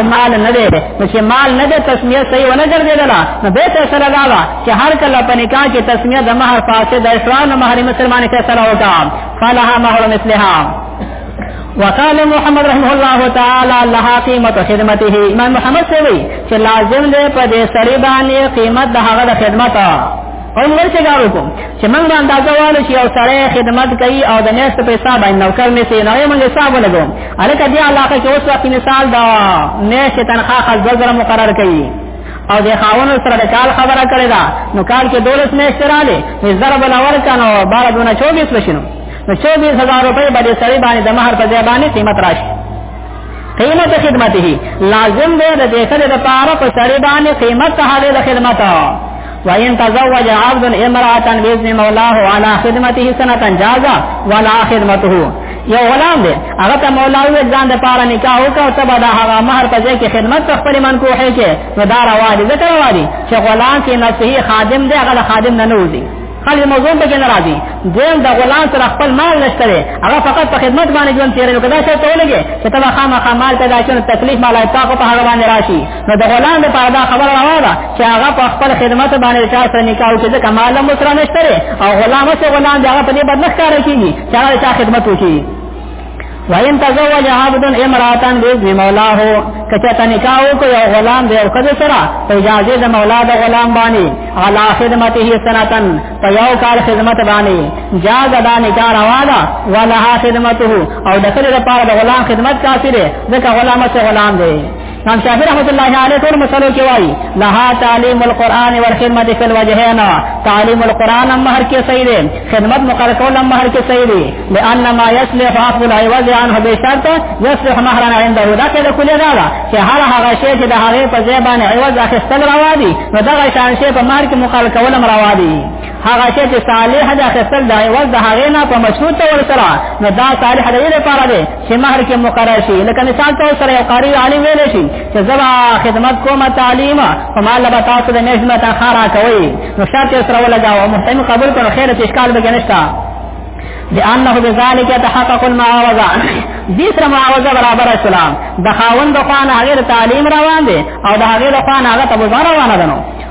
مال نه دی نو چې مال نه دی تسمیه صحیح ونه ګرځیدله نو به فیصله دا وه چې هر کله په نکاح کې تسمیه د مهر فاسد اسلام د مهر مسلمان فیصله وکړه فلها مهر مثلها وقال محمد رحمه الله تعالی لها قیمت خدمته امام محمد سوی چې لازم دی په دې سړي باندې قیمت د هغه د خدمت هم ورته کار وکم چې موږ باندې اندازوالو چې یو سړی خدمت کوي او د نشته په حساب باندې نوکر مې سي نو یې موږ حساب ولګوم الکه دې علاقه کې اوس وخت مثال دا نشته تنخواه خاص زره مقرر کړي او د خاونو سره د کال خبره کړې ده نو کال کې دولس میاشتې رااله نو زره بل ور کنو بار دونه 24 لشنو نو 24000 روپۍ باندې سړی باندې د مہر په ځای باندې قیمت راشي قیمت خدمته لازم دی د دې سره د پاره په سړی باندې قیمت ته حاله د خدمت وَإِن تَزَوَّجَ عَبْدٌ امْرَأَةً بِإِذْنِ مَوْلَاهُ عَلَى خِدْمَتِهِ سَنَةً جَازَ وَلَا خِدْمَتُهُ یو غلام دی هغه ته مولا وی ځان د پاره نکاح وکاو ته به دا هغه مہر په ځای کې خدمت په خپل من کوه کې نو دا روا دي ځکه روا دي چې غلام کې نصیحه خادم دی هغه خادم نه نوځي خل موضوع به کې ناراضي دویم د غلام سره خپل مال نشته هغه فقط په خدمت باندې ژوند تیرې نو کدا چې ته ولګي چې ته خامخا مال پیدا کړې تکلیف مال ایتاق په هغه باندې راشي نو د غلام لپاره دا خبره روا ده چې هغه په خپل خدمت باندې چا سره نکاح وکړي ځکه مال هم سره نشته او غلام سره غلام دی هغه په دې باندې ښکار کیږي چې هغه چا خدمت وکړي وین تزوج عبد امراتن باذن مولاه کچته نکاح کو یو غلام دی او کده سره اجازه د مولا د غلام باندې علا خدمته سنتن په یو کال خدمت باندې جاز دا نکاح روا ده ولها خدمته او د سره لپاره د غلام خدمت کافره ځکه غلام سره غلام دی امام شافعي رحمت الله علیه ټول مسلو کې وایي لها تعلیم القرآن والخدمت فی الوجهین تعلیم القرآن هم مہر کې صحیح دی خدمت مقرر کول هم مہر کې صحیح دی لأن ما يصلح عقد العوض عنه بشرط يصلح مهرا عنده دا کې د کلیه دا ده چې هر هغه شی چې د هغه په ځای باندې عوض اخیستل روا دي نو دا شان شی په مہر کې مقرر کول هم روا دي هغه شی چې صالح د اخیستل د عوض د هغه نه په مشروط تور سره نو دا صالح د لپاره دی چې مہر کې مقرر شي لکه مثال تاسو سره یو قاری عالم ویل شي چې زبا خدمت کومه تعلیم په مال به تاسو د نجمه تا خارا کوي نو شرط سره ولګاو محترم قبول کړو خیر ته اشکال به نشتا لانه بذلك يتحقق المعاوضه دې سره معاوضه برابر اسلام د خاوند خوان هغه تعلیم روان دي او د هغه خوان هغه تبوزار روان دي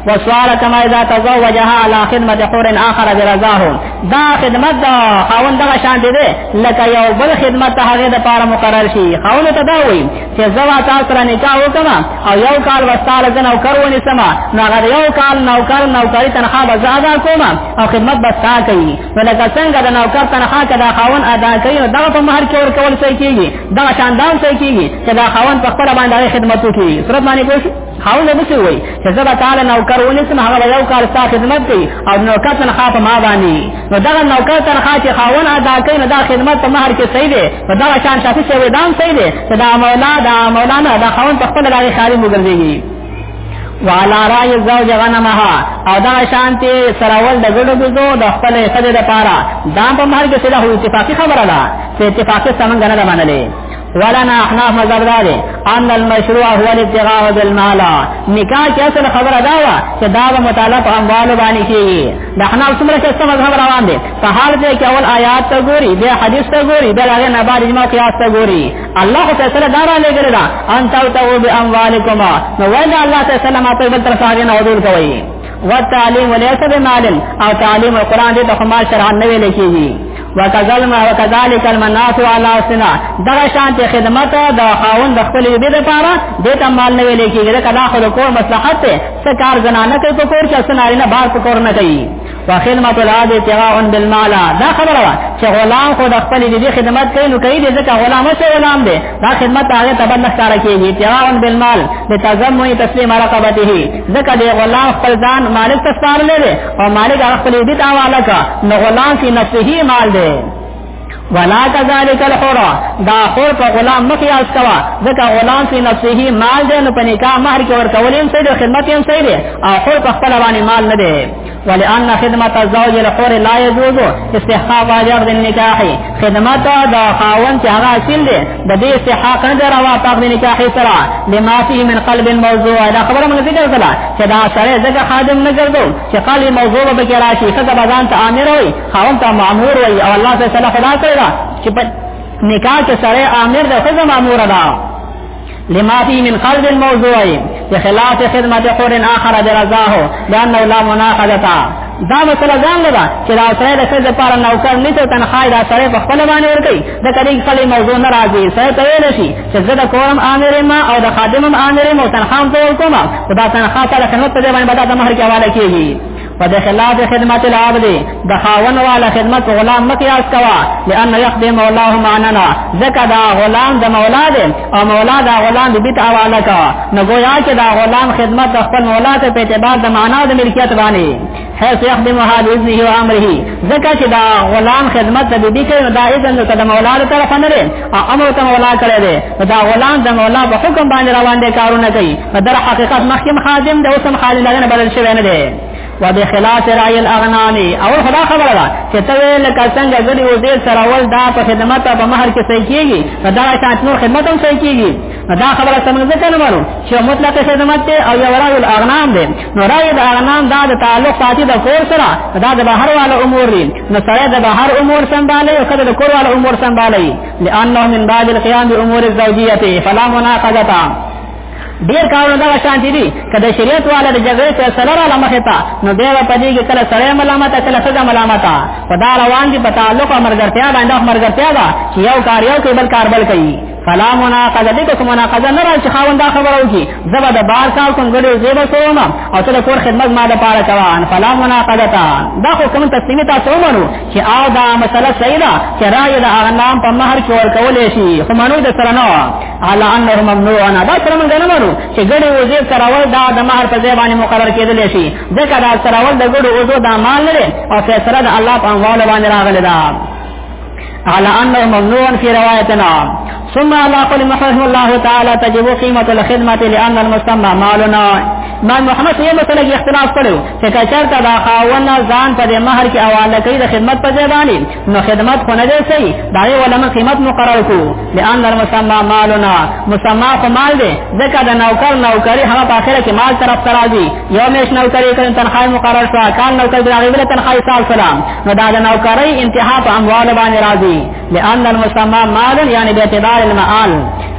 وسوال کما اذا تزوجها على خدمت حور اخر برضاه دا خدمت دا خاون دا شان دي لکه یو بل خدمت ته هغه د پاره مقرر شي خاون ته دا وایي چې زوا تاسو سره نکاح وکما او یو کال وستاله جن او کرونی سما نو هغه یو کال نوکر نوکری تنخواه به زاده کوم او خدمت به تا کوي نو لکه څنګه د نوکر تنخواه کدا خاون ادا کوي نو دا په مہر کې ور کول څه کیږي دا شاندان څه کیږي چې دا خاون په خپل باندې خدمت کوي صورت باندې کوي خاون به څه وای چې زبا تعالی نوکر ونسم هغه یو کال ستا خدمت کوي او نوکر تنخواه په ما باندې نو دا نوکر تنخواه چې خاون ادا کوي نو دا خدمت په مہر کې صحیح دی نو دا شان شافي چې ودان صحیح دی چې دا مولا دا مولانا دا خاون په خپل لارې خالي وګرځي والا رای زوج غنمها او دا شانتی سراول د ګډو ګزو د خپل خدای د پاره دا په مہر کې سره اتفاقی خبره ده چې اتفاقی څنګه نه منلې ولنا احناف مذهب دا دی ان المشروع هو الابتغاء بالمال نکاح کې اصل خبره دا و چې دا به مطالعه په اموال باندې کیږي د احناف څومره چې سم مذهب روان دي په حال دې کې اول آیات ته ګوري بیا حدیث ته ګوري بیا هغه نه بعد اجماع قیاس ته ګوري الله فیصله دا را لګره دا ان تاو باموالکم نو ولا الله تعالی ما په بل تر ساګه نه ودول کوي وتعلیم وليس بمال او تعلیم القرآن دې ته خمار شرعن نه ویل کیږي وکذلم وکذالک المناس علی سنا دا شانت خدمت د خاون د خپل بی د پاره د تمال نه ویل کیږي دا کدا خو کور مصلحت ته سکار زنانه کوي په کور کې سناري نه بار په کور نه کوي وخدمت العاد اتغاء بالمال دا خبره وا چې غلام خو د خپل بی خدمت کوي نو کوي ځکه غلام څه غلام دی دا خدمت هغه تبد نه ښکار کیږي اتغاء بالمال د تزمع تسلیم رقبته ځکه د غلام خپل ځان مالک تسپار لري او مالک هغه خپل دې تا والا کا نو غلام فی نفسه مال دی ولا کذالک الحر دا حر په غلام مخی اس کوا ځکه غلام فی نفسه مال دی نو په نکاح مہر کې ورته ولیم سید خدمت یې سید او حر په خپل باندې مال نه دی ولئن خدمت الزوج الحر لا يجوز استحقاق اجر النکاح خدمت دا خاون چې هغه اصل دی د دې استحقاق نه دروا پاک دې نکاح سره لما فيه من قلب موضوع دا خبره موږ ذکر کړه چې دا سره زګه خادم نه ګرځو چې قلب موضوع به کې راشي څنګه بازان ته امر وي خاون ته مامور وي او الله تعالی سره خدا کړی دا چې په نکاح کې سره امر ده خو مامور ده لما فيه من قلب الموضوع بخلاف خدمة قرن آخر برزاه لأنه لا مناقضة دا مسله ځان لدا چې دا سره د خځه لپاره نوکر نه ته تنخواه دا سره په خپل باندې ورکړي د کړي خپل موضوع نه راځي سره ته ویل شي چې زه د کورم امر ما او د خادم امر ما تنخواه ته ورکوم دا تنخواه سره کنه په دې باندې به د مہر کې حواله کیږي په د خلاف خدمت العبد د خاون والا خدمت غلام مقیاس کوا لئن يخدم مولاه معننا ذکا دا غلام د مولا دې او مولا دا غلام د بیت حواله کا نو گویا چې دا غلام خدمت د خپل مولا ته په اعتبار د معنا او د ملکیت باندې حيث يخدم هذا ابنه وامره زکه چې دا غلام خدمت د بیبي کوي دا اذن ته د مولا له طرف نه لري او امر ته مولا کړی دی دا غلام د مولا په حکم باندې روان دي کارونه کوي در حقیقت مخکې خادم د اوسم خالي لګنه بدل شوی نه دی وبخلاف رای الاغنانی او خدا خبره ده چې ته لکه څنګه غړي او دې سره ول دا په خدمت په مہر کې صحیح کیږي په دا شان نور خدمت هم صحیح کیږي دا خبره څنګه ځکه نه مانو چې مطلق خدمت ته او یو رای الاغنام دی نو رای الاغنام دا د تعلق ساتي د کور سره دا د بهر والو امور دي نو سره د بهر امور سمبالي او کله د کور والو امور سمبالي لانه من بعد القيام بامور الزوجيه فلا مناقضه ډیر کارونه دا شان دي کله شریعت والا د جګړې ته سره را مخه تا نو دی په دې کې کله سره ملامت کله سزا ملامت خدا روان دي په تعلق او مرګرتیا باندې او مرګرتیا دا چې یو کار یو کې بل کار بل کوي فلا مناقضه دې کوم مناقضه نه راځي خاوند دا خبرو کی زبر د بار کار کوم ګړي زیبه کوم او ته کور خدمت ما د پاره کوان فلا مناقضه تا دا خو کوم تسلیمه تاسو ومنو چې او دا مسله صحیح ده چې راي د اغنام په مہر کې ور کولې شي خو منو د سره نه على انه ممنوع انا دا سره موږ نه منو چې ګډي وزې سراول دا د مہر په ځای باندې مقرر کېدل شي ځکه دا سراول د ګډو وزو دا مال لري او فیصله د الله په اموال باندې راغلی دا على انه ممنوع في روايتنا ثم على قول محمد الله تعالى تجب قيمة الخدمة لأن المسمى مالنا ما محمد یې مسله کې اختلاف کړو چې کچرته دا خاونه ځان په مہر کې حواله کوي د خدمت په ځای باندې نو خدمت خو نه دی سي دا یو علماء قیمت مقرر کو لئن المسمى مالنا مسمى خو مال دی ځکه د نوکر نوکری هغه په اخره کې مال طرف تر راځي یو میش نوکری کړي تنخواه مقرر شو کال نوکر د غیبل تنخواه سال سلام نو دا د نوکری انتها په اموال باندې راځي لئن المسمى مال یعنی به اعتبار المعال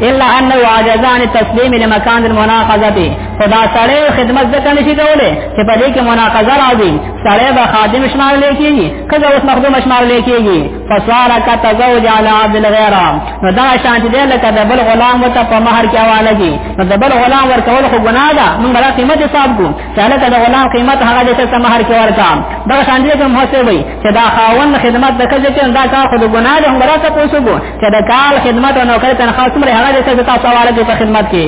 الا انه عاجز عن التسليم لمكان المناقضه خدا سړی خدمت ځکه نشي کولای چې په دې کې مناقضه راځي سړی به خادم شمار لیکي کله اوس مخدوم شمار لیکيږي فسوار کا تزوج علی عبد الغیر نو دا شانت دی لکه د بل غلام وته په مہر کې حواله دي نو د بل غلام ورکول خو ګناه ده موږ را قیمت حساب کو چې لکه د غلام قیمت هغه د څه مہر کې ورکا دا شانت دی کوم هڅه وي چې دا خاوند خدمت د کله چې دا کار خو د ګناه ده موږ را ته پوښتنه چې د کال خدمت او نوکر تنخواه څومره هغه د څه تاسو حواله کې په خدمت کې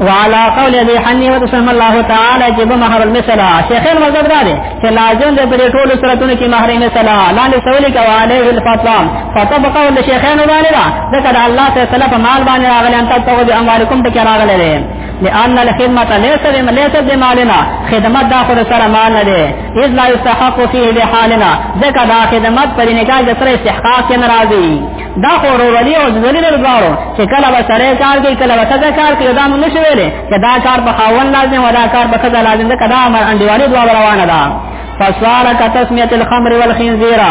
وعلى قول ابي حنيفه رحمه الله تعالى جب مہر المثلا شیخین مذهب دا دی چې لازم دی پر ټول سرتونو کې مہر مثلا لاندې سوال کې وعليه الفتوا فتبقى ول شیخین باندې دا ذکر الله تعالی سلف مال باندې راغلی ان تاسو د اموالکم ته راغلی دی لأن الخدمة ليس بما ليس بمالنا خدمت دا خود سره مال نه دی اذ لا يستحق فيه بحالنا ذکر دا خدمت پر نکاح د سره استحقاق کې ناراضي دا خو ورورلی او ځلی نه غواړو چې کله به سړی کار کوي کله به څه کار کوي دا مونږ نشو ویلې چې دا کار په خاون لازم ودا کار په خزه لازم ده کدا امر انډیوالي دوا روانه ده فسوال کا تسمیت الخمر والخنزیر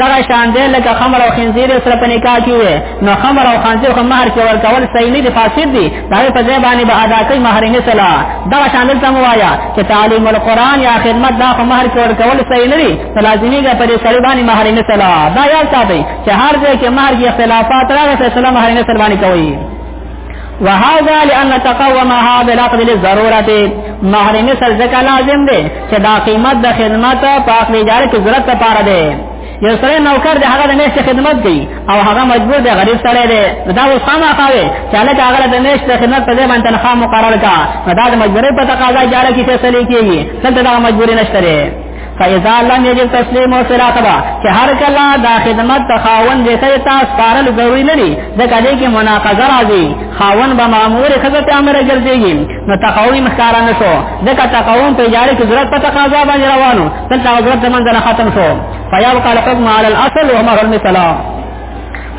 دا شان دې لکه خمر او خنزیر سره په نکاح کې وي نو خمر او خنزیر خو مہر کې ور کول صحیح نه دي فاسد دي دا په ځای باندې به ادا کوي مہر نه سلا دا شان دې سم وایا چې تعلیم القرآن یا خدمت دا خو مہر کې ور کول صحیح نه دي لازمي ګر پر سړي باندې مہر نه سلا دا یا ساتي چې هر ځای کې مرګ اختلافات راغلي فیصله مهر نسل باندې کوي وهذا لان تقومها بالعقد للضروره مهر نسل ځکه لازم دی چې دا قیمت د خدمت په عقد اجاره کې ضرورت لپاره دی یو سره نوکر دی هغه د میشت خدمت کوي او هغه مجبور دی غریب سره دی دا اوس هم هغه چې هغه هغه د میشت خدمت په ځای باندې تنخواه مقرر کا دا د مجبورۍ په تقاضا اجاره کې فیصله کیږي څنګه دا مجبوري نشته فاذا لم يجب تسليم او صلاتبا چې هر کله دا خدمت ته خاون دې سره تاسو پارل ضروري نه دي ځکه دې کې مناقضه راځي خاون به مامور خزه ته امر ګرځيږي نو تقوی مخکارا نه شو ځکه تقوم په جاري کې ضرورت په تقاضا باندې روانو دلته ضرورت زمون نه ختم شو فيبقى الحكم على الاصل وهو مهر مثلا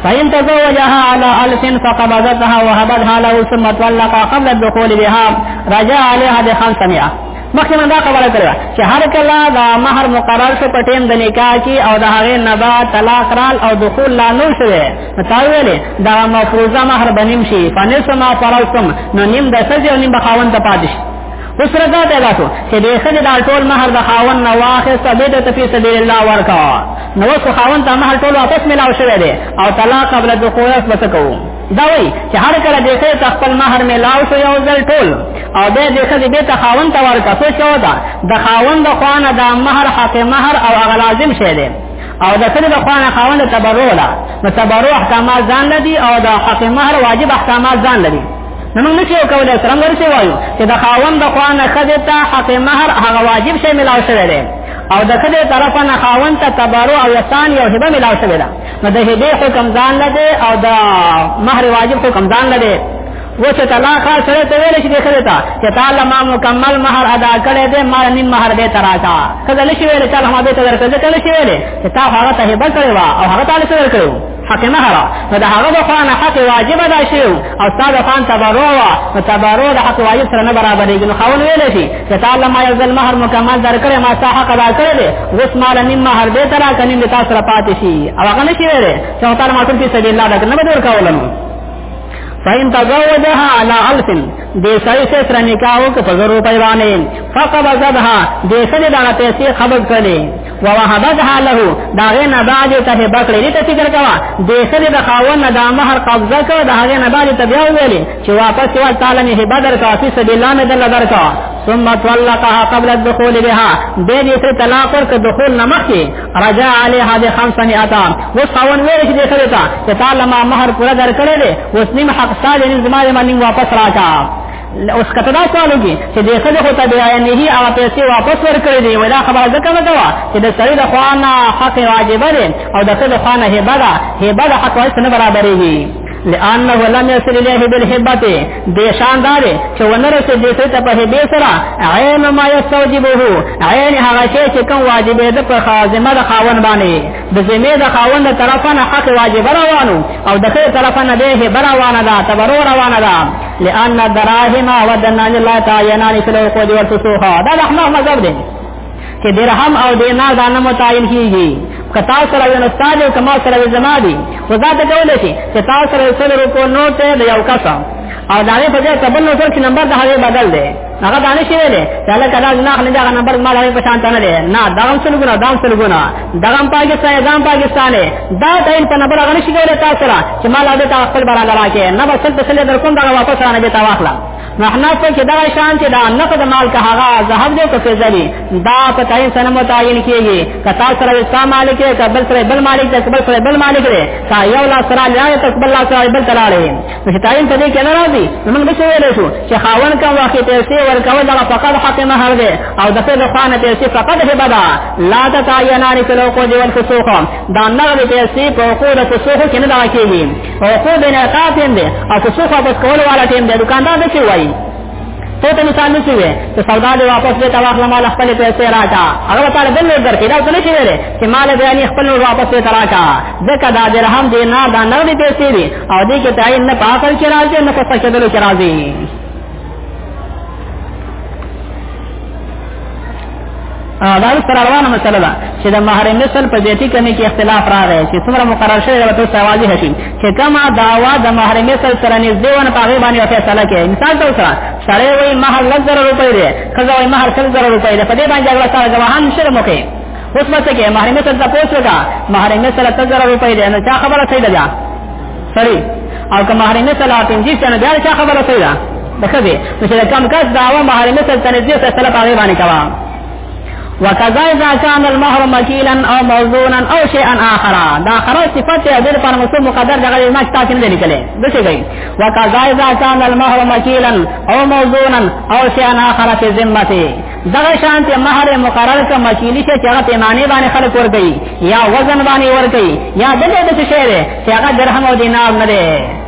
فإن تزوجها على ألف فقبضتها وهبتها له ثم طلق قبل الدخول بها رجع عليها بخمسمائة مخکې من دا خبره کړې وه چې هر کله د مهر مقرر شو په ټیم د نکاح کې او د هغې نه به طلاق رال او دخول لا نه شوی نو تا ویلې دا مفروضه مهر به نیم شي په نصف ما فرضتم نو نیم د ښځې او نیم به خاوند ته پاتې شي اوس رضا پیدا شو چې د ښځې دا ټول مهر د خاوند نه واخېسته دې ته فی سبیل الله ورکوه نو اوس خاوند ته مهر ټول واپس ملاو شوی دی او طلاق قبل دخول به څه کوو دا وایي چې هر کله د ښځې ته خپل مهر میلاو شو یو ځل ټول او بیا د ښځې بېرته خاوند ته ورکړه څه شوه ده د خاوند د خوا نه دا مهر حق مهر او هغه لازم شی دی او د ښځې د خوا نه خاوند تبرع ده نو تبرع احکامات ځان لري او د حق مهر واجب احکامات ځان لري نو موږ نشو کولای سره موږ ورته وایو چې د خاوند د خوا نه ښځې ته حق مهر هغه واجب شی میلاو شوی دی او د ښځې طرفه نه خاوند ته تبرع او احسان یو هبه میلاو شوی ده نو د هدې حکم ځان نه دی او د مہر واجب حکم ځان نه دی و چې طلاق سره ته ویل شي دغه ته چې تعالی ما مکمل مہر ادا کړی دی ما نیم مہر به تراکا کله لشي ویل چې ما به تر کله کله شي ویل چې تا هغه ته هبه کړی وا او هغه تعالی سره کړو حق مہر نو دا هغه د خوانه حق واجب ادا شي او استاد خان تبرو وا تبرو د حق واجب سره نه برابرېږي نو خاون ویل شي چې تا له ما یو ځل مهر مکمل درکړی ما ستا حق ادا کړی دی اوس ما له نیم مهر بېرته راکړه نیم د تا سره پاتې شي او هغه نه شي ویلی چې ما تاله ماټول فی سبیل الله درکړه نه به دې ورکوله نو فإن تزوجها على ألف دې سړی سره سره نکاح وکړ په زر روپۍ باندې فقبضتها دې سړي دا پیسې قبض کړې ووهبتها له دا غي نه بعد ته بکړې دې ته فکر کوا دې سره د خاون د مہر قبضه کو دا غي نه بعد ته بیا ویلې چې واپس یو تعالی نه بدر کا فی سبیل الله مې دل در کا ثم طلقها قبل الدخول بها دې دې سره طلاق ورک دخول نه مخکي رجا علیها د 500 و خاون ویل چې دې سره تا چې تعالی ما مہر پورا در کړې دې اوس نیم حق ساده نیم زما باندې واپس راکا اوس کته دا سوال وکړي چې د خځه خو ته بیا نه هي هغه پیسې واپس ورکړي دی ولا خبره ځکه نه دا چې د سړي د خوانه حق واجب دی او د خځه خوانه هبه ده هبه د حق واجب نه برابرېږي لانه لم يصل اليه بالهبه د شان دار چې ونرسه د څه ته په هبه سره عین ما یستوجبه عین هغه شی چې کوم واجب ده په خازمه د خاون باندې د ذمه د خاون د طرفه نه حق واجب روانو او د خیر طرفه نه به هبه روانه ده تبرو روانه ده لأن الدراهم ودنا لله تعينان في العقود والفسوخا دا احناف مذهب دی چې درهم او دینار دا نه متعین کیږي که تاسو سره یو استاد او کما سره زما دي خو دا ته کولای شي چې تاسو سره سره روپو نوټ دی یو کسه او دا نه په دې تبل نو سره نمبر د هغه بدل دی هغه دانه شي ویلې چې الله تعالی ګناه نه دا نمبر ما لري په شان ته نه دی نه دا هم څل ګناه دا هم څل ګناه دا هم پاکستان دا هم پاکستان دا ټایم په نمبر هغه نشي کولای تاسو را چې ما لاده تا خپل برابر راکې نه به څل څل در کوم دا واپس را نه به تا واخلا نحنا په کې دا شان چې دا نقد مال کا هغه ذهب دې کو فزري دا په تاین سره متعین کیږي کتا سره اسلام مالک کبل سره بل مالک کبل سره بل مالک دې کا یو لا سره لا تکبل لا سره بل تراله نو چې تعین ته دې کې نه راځي نو موږ څه ویلی شو چې خاوند کوم وخت کې پیسې ورکول دغه فقط حق مهر دی او د فعل خوانه پیسې فقط هبه ده لا تتعینان فی العقود والفسوق دا نغد پیسې په عقود فسوق کې نه دا کېږي عقود نه قاتم دی او فسوق په کول والا ټیم دی دکاندار څه وایي ته ته مثال نشي وي چې سودا دې واپس دې تا واخله مال خپل پیسې راکا هغه تعالی بل ور درکې دا څه نشي ویلې چې مال دې یعنی خپل واپس دې راکا ځکه دا درهم دې نه دا نغدي پیسې دي او دې کې تعین نه پاکل کې راځي نه په سکدلو کې راځي دا سره روانه مسله ده چې د مہر مثل په بیتی کمی کې اختلاف راغی چې څومره مقرر شوی دی ته سوالي هشي چې کما داوا د مہر مثل سره نږدې ونه پاغي باندې فیصله کوي مثال ته سره سره وایي مہر لږ زره روپۍ دی خزه وایي مہر سل زره روپۍ دی په دې باندې جګړه سره ګواهان شرم کوي اوس مته کې محرمه ته تاسو وکا محرمه سره تزر روپۍ ده نو چا خبره صحیح ده بیا سړی او که محرمه سره پنځه سنه بیا چا خبره صحیح ده دغه دې نو چې کم کس داوا محرمه سره تنځه سره سره پاغي باندې کوا وکذا اذا كان المهر مكيلا او موزونا او شيئا اخر دا خرا صفات دې د پر مسو مقدر دغه ما تاسو نه لیکلې د څه گئی وکذا اذا كان المهر مكيلا او موزونا او شيئا اخر في ذمته دغه شان ته مہر مقرر کا مکیلی شه چې هغه پیمانه باندې خلک ور کوي یا وزن باندې ور کوي یا دغه د څه شی چې هغه درهم او دینار نه دی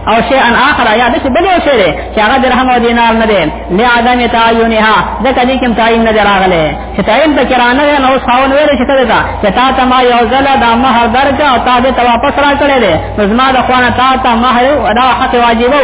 او شی ان اخر یا دغه بل شی دی چې هغه درهم او دینار نه دی نه عدم تعینها دا کدی کوم تعین نه راغله چې تعین به کرانه نه اوس خاون ویل چې ته دا چې تا ته ما یو ځل دا مہر درکا او تا دې ته واپس را کړې ده نو زما د خوانه تا ته مہر ادا حق واجبو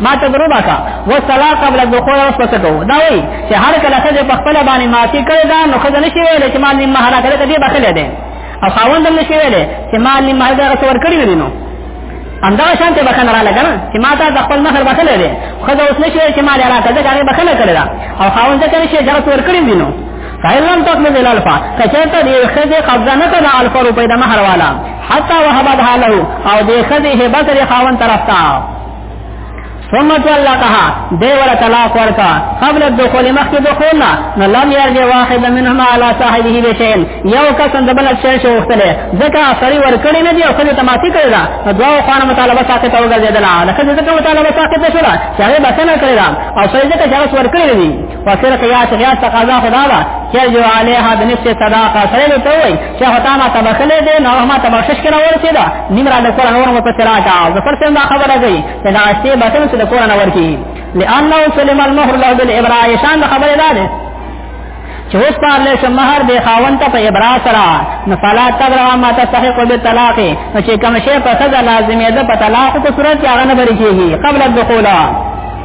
ما تجربه کا و صلا قبل الدخول او پسکو دا وی چې هر کله چې په خپل باندې ماتی کړی دا نو خدای نشي ویل چې ما نیم مهره کړی دې بخله ده او خاوند هم نشي ویل چې ما نیم مهره دا څور کړی نه نو اندا شان ته بخنه را لګنه چې ما ته د خپل مهر بخله ده خدای اوس نشي ویل چې ما لاره کړی دا بخله کړی دا او خاوند ته نشي جره څور کړی دینو فإلم تقبض الألفا کچرته دې خزه قبضه نه کړه الف روپې د مہر والا حتا وهبت حاله او دې خزه هبه تر خاون طرف ته ثم طلقها دی ولا طلاق ورکا قبل الدخول مخک دخولنا نو لم يرجع واحد منهما على صاحبه بشيء یو کس د بل شي شو وختله ځکه سړی ور کړی نه دی او خدای تماسی کړی دا نو دوه خوانه مطالبه ساکت او ګرځیدل دا خدای ته مطالبه ساکت شو چې هغه بسنه کړی دا او سړی ځکه چې هغه ور کړی دی وسرق یا شریعت تقاضا خدا دا چې جو علیها د نفس صداقه سره له توي چې هتا ما تبخلې دې نو ما تبخش کنه ورته دا نیمرا د قران ورو په ترا کا د پر څنګه خبره گئی چې دا استي بسن چې د قران ورکی لانه سلم المهر له بالابراء شان خبره ده چې اوس په الله شم مہر به خاون ته په ابرا سره نو فلا تدرا ما تستحق بالطلاق نو چې کوم شی په سزا لازمه ده په طلاق په صورت کې هغه نه بری کیږي قبل الدخول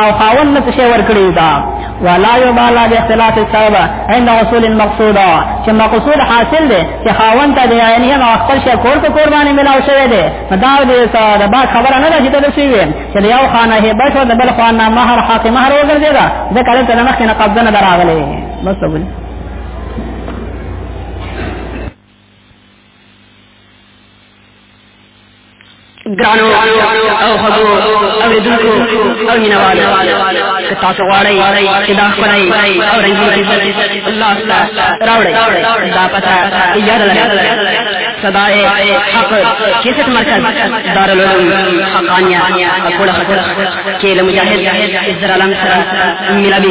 او خاون له څه ورکړي دا ولا يبالا باختلاف السبب عند وصول المقصود چې مقصود حاصل دی چې خاون ته دی یعنی هغه خپل شي کور په قرباني ملاو شوی دی دا دې دا با خبره نه ده چې ته شي وي چې یو خانه هي بس د بل خانه مہر حق مہر وګرځي دا د کله ته مخ نه قبضه نه دراغلي بس وګورئ ګرانو او خبو او ردونکو او مینوالو که تاسو غواړئ چې دا ښکلی او رنګین عزت الله ستا راوړئ دا پته یاد لرئ صدای حق کیسټ مرکز دارالعلوم حقانیه اکوړه خبره کې له مجاهد عزت العالم سره ملاوي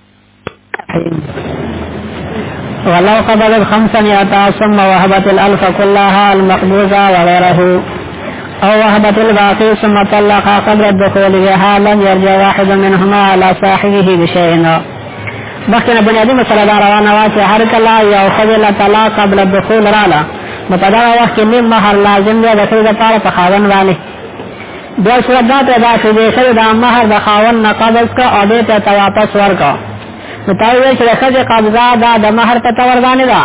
ولو قبل الخمسة مئتا ثم وهبت الألف كلها المقبوضة وغيره او وهبت الباقي ثم طلق قبل الدخول بها لم يرجع واحد منهما على صاحبه بشيء مخکې نه بنیادي مسله دا روانه وه چې هر کله یو ښځې له طلاق قبل الدخول راله نو په دغه وخت کې نیم مهر لازم دی د ښځې دپاره په خاوند باندې بیا صورت دا پیدا شو چې ښځې دا مهر د خاوند نه قبض کړه او دې ته ته واپس ورکړه نو تا ویل چې د ښځې قبضه دا د مهر په تور باندې ده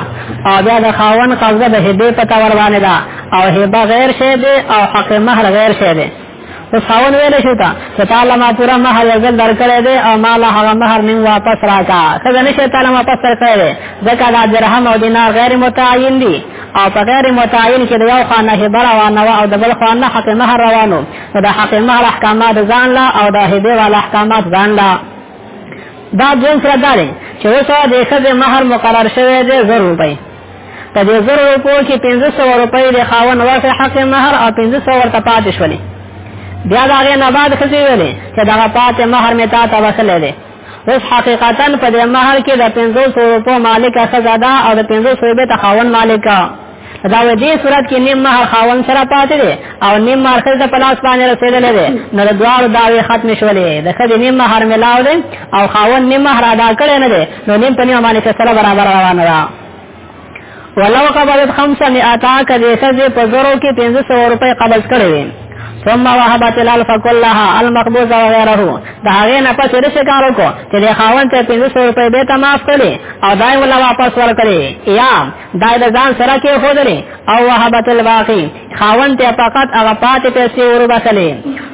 او بیا د خاوند قبضه د هبې په تور باندې ده او هبه غیر شی دی او حق مهر غیر شی دی اوس خاوند ویل شو ته چې تعالی ما پورا مهر ورګل درکړی دی او ما له هغه مهر نیم واپس راکا ښځه نشي تعالی واپس درکړی دی ځکه دا درهم او دینار غیر متعین دي او په غیر متعین کې د یو خوا نه هبه روانه وه او د بل خوا نه حق مهر روانو نو د حق مهر احکامات ځان له او د هبې والا احکامات ځان له دا دویم سره دا دی چې اوس د ښځې مهر مقرر شوی دی زر روپۍ په دې زر روپو کې پنځه سوه روپۍ د خاون ورکړې حق مهر او پنځه سوه ورته پاتې شولې بیا د هغې نه بعد ښځې ویلې چې دغه پاتې مهر مې تا ته بخښلی دی اوس حقیقتا په دې مهر کې د 500 روپو مالک ښځه ده او د 500 روپې ته خاوند مالک دا و دې صورت کې نیم مهر خاوند سره پاتې دی او نیم مهر ښځه په لاس باندې رسېدلې ده نو د دواړو دعوې ختم شولې د ښځې نیم مهر ملاو دی او خاوند نیم مهر ادا کړی نه دی نو نیم په نیمه باندې سره برابر روانه ده ولو قبلت 500 تاک دې خزه په زرو کې 1500 روپۍ قبض کړې وي ثم وهبت الالف كلها المقبوض وغيره دا هغه نه پس ورسې کار وکړو چې د خاوند ته 1500 روپۍ به ته معاف کړي او دای ولا واپس ورکړي یا دای د ځان سره کې خودلې او وهبت الباقي خاوند ته فقط هغه پاتې پیسې وربسلې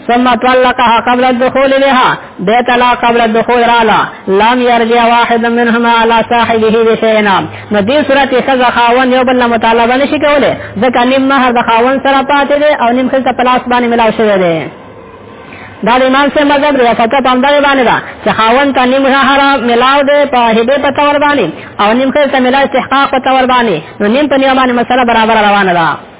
ثم طلقها قبل الدخول بها ده طلاق قبل الدخول رالا لم يرجع واحد منهما على صاحبه بشينا نو دې صورت کې څنګه خاون یو بل مطالبه نشي کولای ځکه نیم مہر د خاون سره پاتې دی او نیم خلک په لاس باندې ملاو شوی دی دا د امام سے مذهب دی فتوا په همدې باندې دا چې خاون ته نیم مہر ملاو دی په هدې په تور باندې او نیم خلک ملاو استحقاق په تور باندې نو نیم په نیمه باندې مسله برابر روانه ده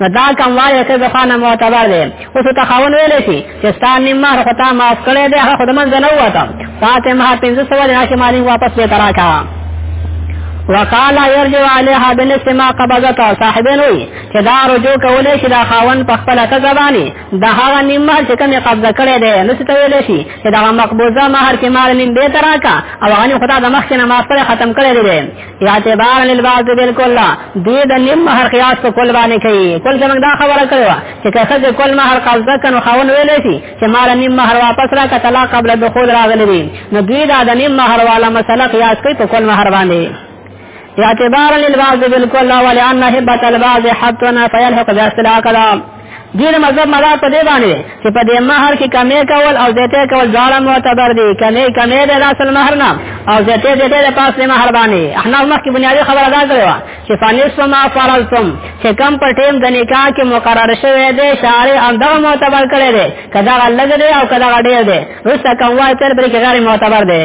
نو دا کم وایې ته د خانه معتبر دی اوس ته خاون ویل شي چې ستان نیم مهر خو تا معاف کړی دی هغه خود منځ نه وته پاتې مهر پنځه سوه دی هغه مالي واپس به تراکا وقال يرجو عليها بالنسبه ما قبضته صاحبین وی چې دا رجوع کولای شي دا خاون په خپل ته زبانی دا هغه نیم مهر چې کومه قبضه کړی دی نو څه ویل شي چې دا مقبوضه مهر کې مال نیم به تراکا او هغه خدا د مخ نه معاف کړی ختم کړی دی اعتبار للبعض بالکل دوی د نیم مہر قیاس په کول باندې کوي کول څنګه دا خبره کړو چې کله د کول مہر قبض کنو خاون ویل شي چې مال نیم مہر واپس را کا طلاق قبل دخول راغلی دي نو دوی دا د نیم مہر والا مسله قیاس کوي په کول مہر باندې اعتبار للبعض بالکل ولأن هبة البعض حتى فيلحق بأصل العقد دین مذهب مدار په دې باندې چې په دې مہر کې کمی کول او زیاته کول دواړه معتبر دي کمی کمی د اصل مہر نه او زیاته زیاته د پاس نه مہر باندې احنا مخکې بنیادی خبره دا کړې و چې فنصف ما فرضتم چې کم په ټیم د نکاح کې مقرر شوی دی شارع انده معتبر کړی دی کدا غلګ دی او کدا غډیر دی رسته کوم وای تر بری کې غیر معتبر دی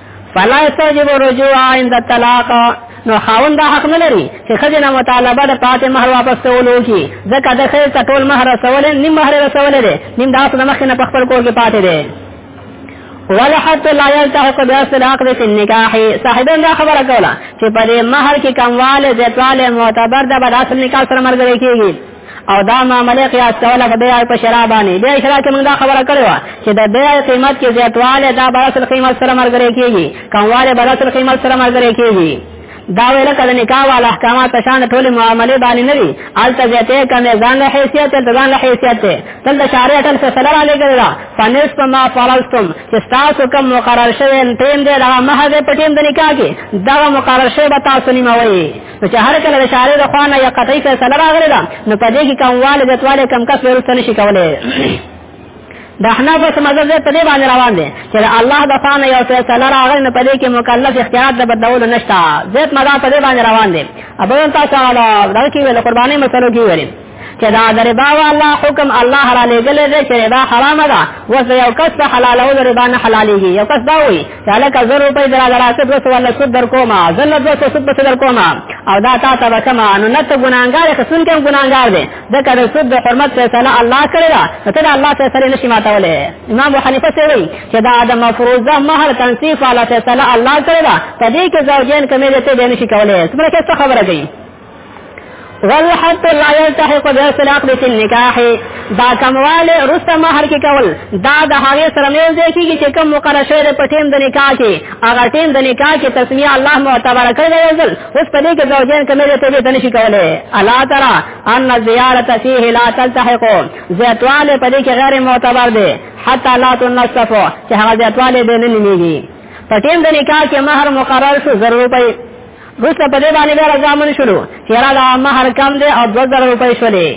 فلا استجب الرجوع عند الطلاق نو خاوند دا حق نه لري چې خځه مطالبه د پاتې مہر واپس کولو کی ځکه د خیر ته ټول مہر رسول نیم مہر رسول دي نیم داس د مخ نه په خپل کور کې پاتې دي ولا حتى لا يلتحق باصل العقد في النكاح صاحبان دا خبره کوله چې په دې مہر کې کمواله زیاتواله معتبر ده بل اصل نکاح سره مرګ کېږي او دا معاملې قیاس کوله په بیع په شراب باندې بیع شراب کې موږ دا خبره کړې و چې د بیع قیمت کې زیاتواله دا برسل قیمت سره مرګري کیږي کمواله برسل قیمت سره مرګري کیږي دا ویل کله نکاح والا احکامات شان ټول معاملې باندې نه دي الته زیاته کمې ځان له حیثیت ته ځان له حیثیت ته تل د شارع ټل څخه سره را لګل دا فنس په ما فرضتم چې تاسو کوم مقرر شوی ټیم دی دا مه دې پټیم د نکاح کې دا مقرر شوی به تاسو نیمه وایي نو چې هر کله د شارې د خوانه یا قطعي فیصله راغلی ده نو په دې کې کمواله زیاتواله کم کس ورسته نشي کولی د احناف په مذهب په دې باندې روان دي چې الله د فانه یو فیصله راغلی نو په دې کې مکلف اختیار د بدلولو نشته زیات مذهب په دې باندې روان دي ابو تاسو علا دا کې ویل قرباني مسلو کې ویل چې دا د ربا والا حکم الله را لېږل دی چې ربا حرام ده اوس یو کس ته حلاله او ربا نه حلالېږي یو کس دا وایي چې لکه زر روپۍ درا دراسه دوه سوه له سود در کومه زر له دوه سوه سود پسې در کومه او دا تا ته به کمه نو نه ته ګناهګار یې ښځونکی هم ګناهګار دی ځکه د سود د حرمت فیصله الله کړې ده نو ته د الله فیصلې نه شي ماتولی امام ابو حنیفه څه وایي چې دا د مفروضه مهر تنصیف والا فیصله الله کړې ده په دې کې زوجین کمې دی ته بیا نه شي کولی څومره ښایسته خبره کوي والحط لا يلتحق بالسلاق في النکاح دا کموال رست مہر کې کول دا د هغه سره نه ځي کېږي چې کوم مقرره شوی د پټیم د نکاح کې هغه ټیم د نکاح کې تسمیه الله معتبر کړی دی ځل اوس په دې کې زوجین کمې ته دې نشي کولای الله تعالی ان زیارت فيه لا تلتحق زیاتواله په دې کې غیر معتبر دی حتی لا تنصف چې هغه زیاتواله به نه نیمیږي پټیم د نکاح کې مہر مقرر شو ضرور پي وروسته په دې باندې بیا رضامن شولو چې یاره دا مهر کم دی او دوه زره روپۍ شولې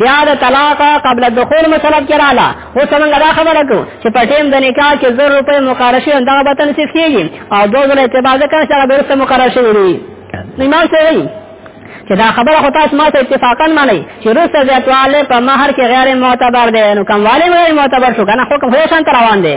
بیا د طلاق قبل دخول مسله کې رااله خو څنګه دا خبره کو چې په ټیم د نکاح کې زر روپۍ مقرره شي دا به تنصیف کیږي او دوه زره اعتبار ځکه چې هغه بیرته مقرره شوی دی امام سوي چې دا خبره خو تاسو ما ته اتفاقا مانی چې روسه زیاتواله په مہر کې غیر معتبر دی نو کمواله غیر معتبر شو کنه حکم هو شان روان دی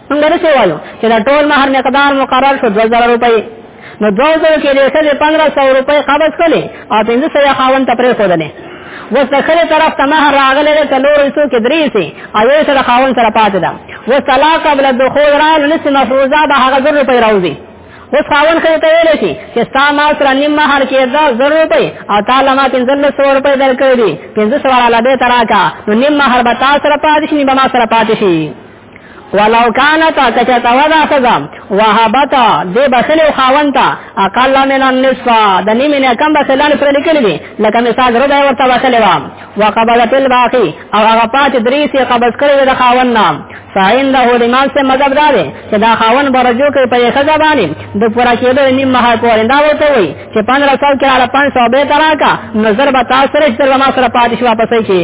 موږ درسې وایو چې دا ټول مہر مقدار مقرر شو 2000 روپۍ نو 2000 کې له څه 1500 روپۍ قبض کړي او 1500 یې خاوند ته پرې خودلې وس د خله طرف ته مہر راغله له څلور حصو کې درې سي او یې سره خاوند سره پاتې ده وس طلاق قبل الدخول را لس مفروضه به هغه 1000 روپۍ راوځي اوس خاون خو ته ویل شي چې ستا ما سره نیم مہر کې دا 100 روپۍ او تا لما 1500 روپۍ درکړې دي 1500 والا به تراکا نو نیم مہر به تاسو سره پاتې شي به ما سره پاتې شي ولو كانت کچتا ودا سزا وهبتا دې بخل او خاونتا اقل من النصف د نیمه نه کم بخلان پر لیکل دي لکه مثال ردا ورته بخل وا وقبلت الباقي او هغه پات درې سي قبض کړو د خاون نام فاین له امام سے مذهب دا دی چې دا خاون برجو کې په یخه زبانی د پورا کېدو نیم مها کول دا وته وي چې 15 سال کې اړه 500 به تراکا نظر به تاسو سره چې ما سره پاتې شو واپسې کې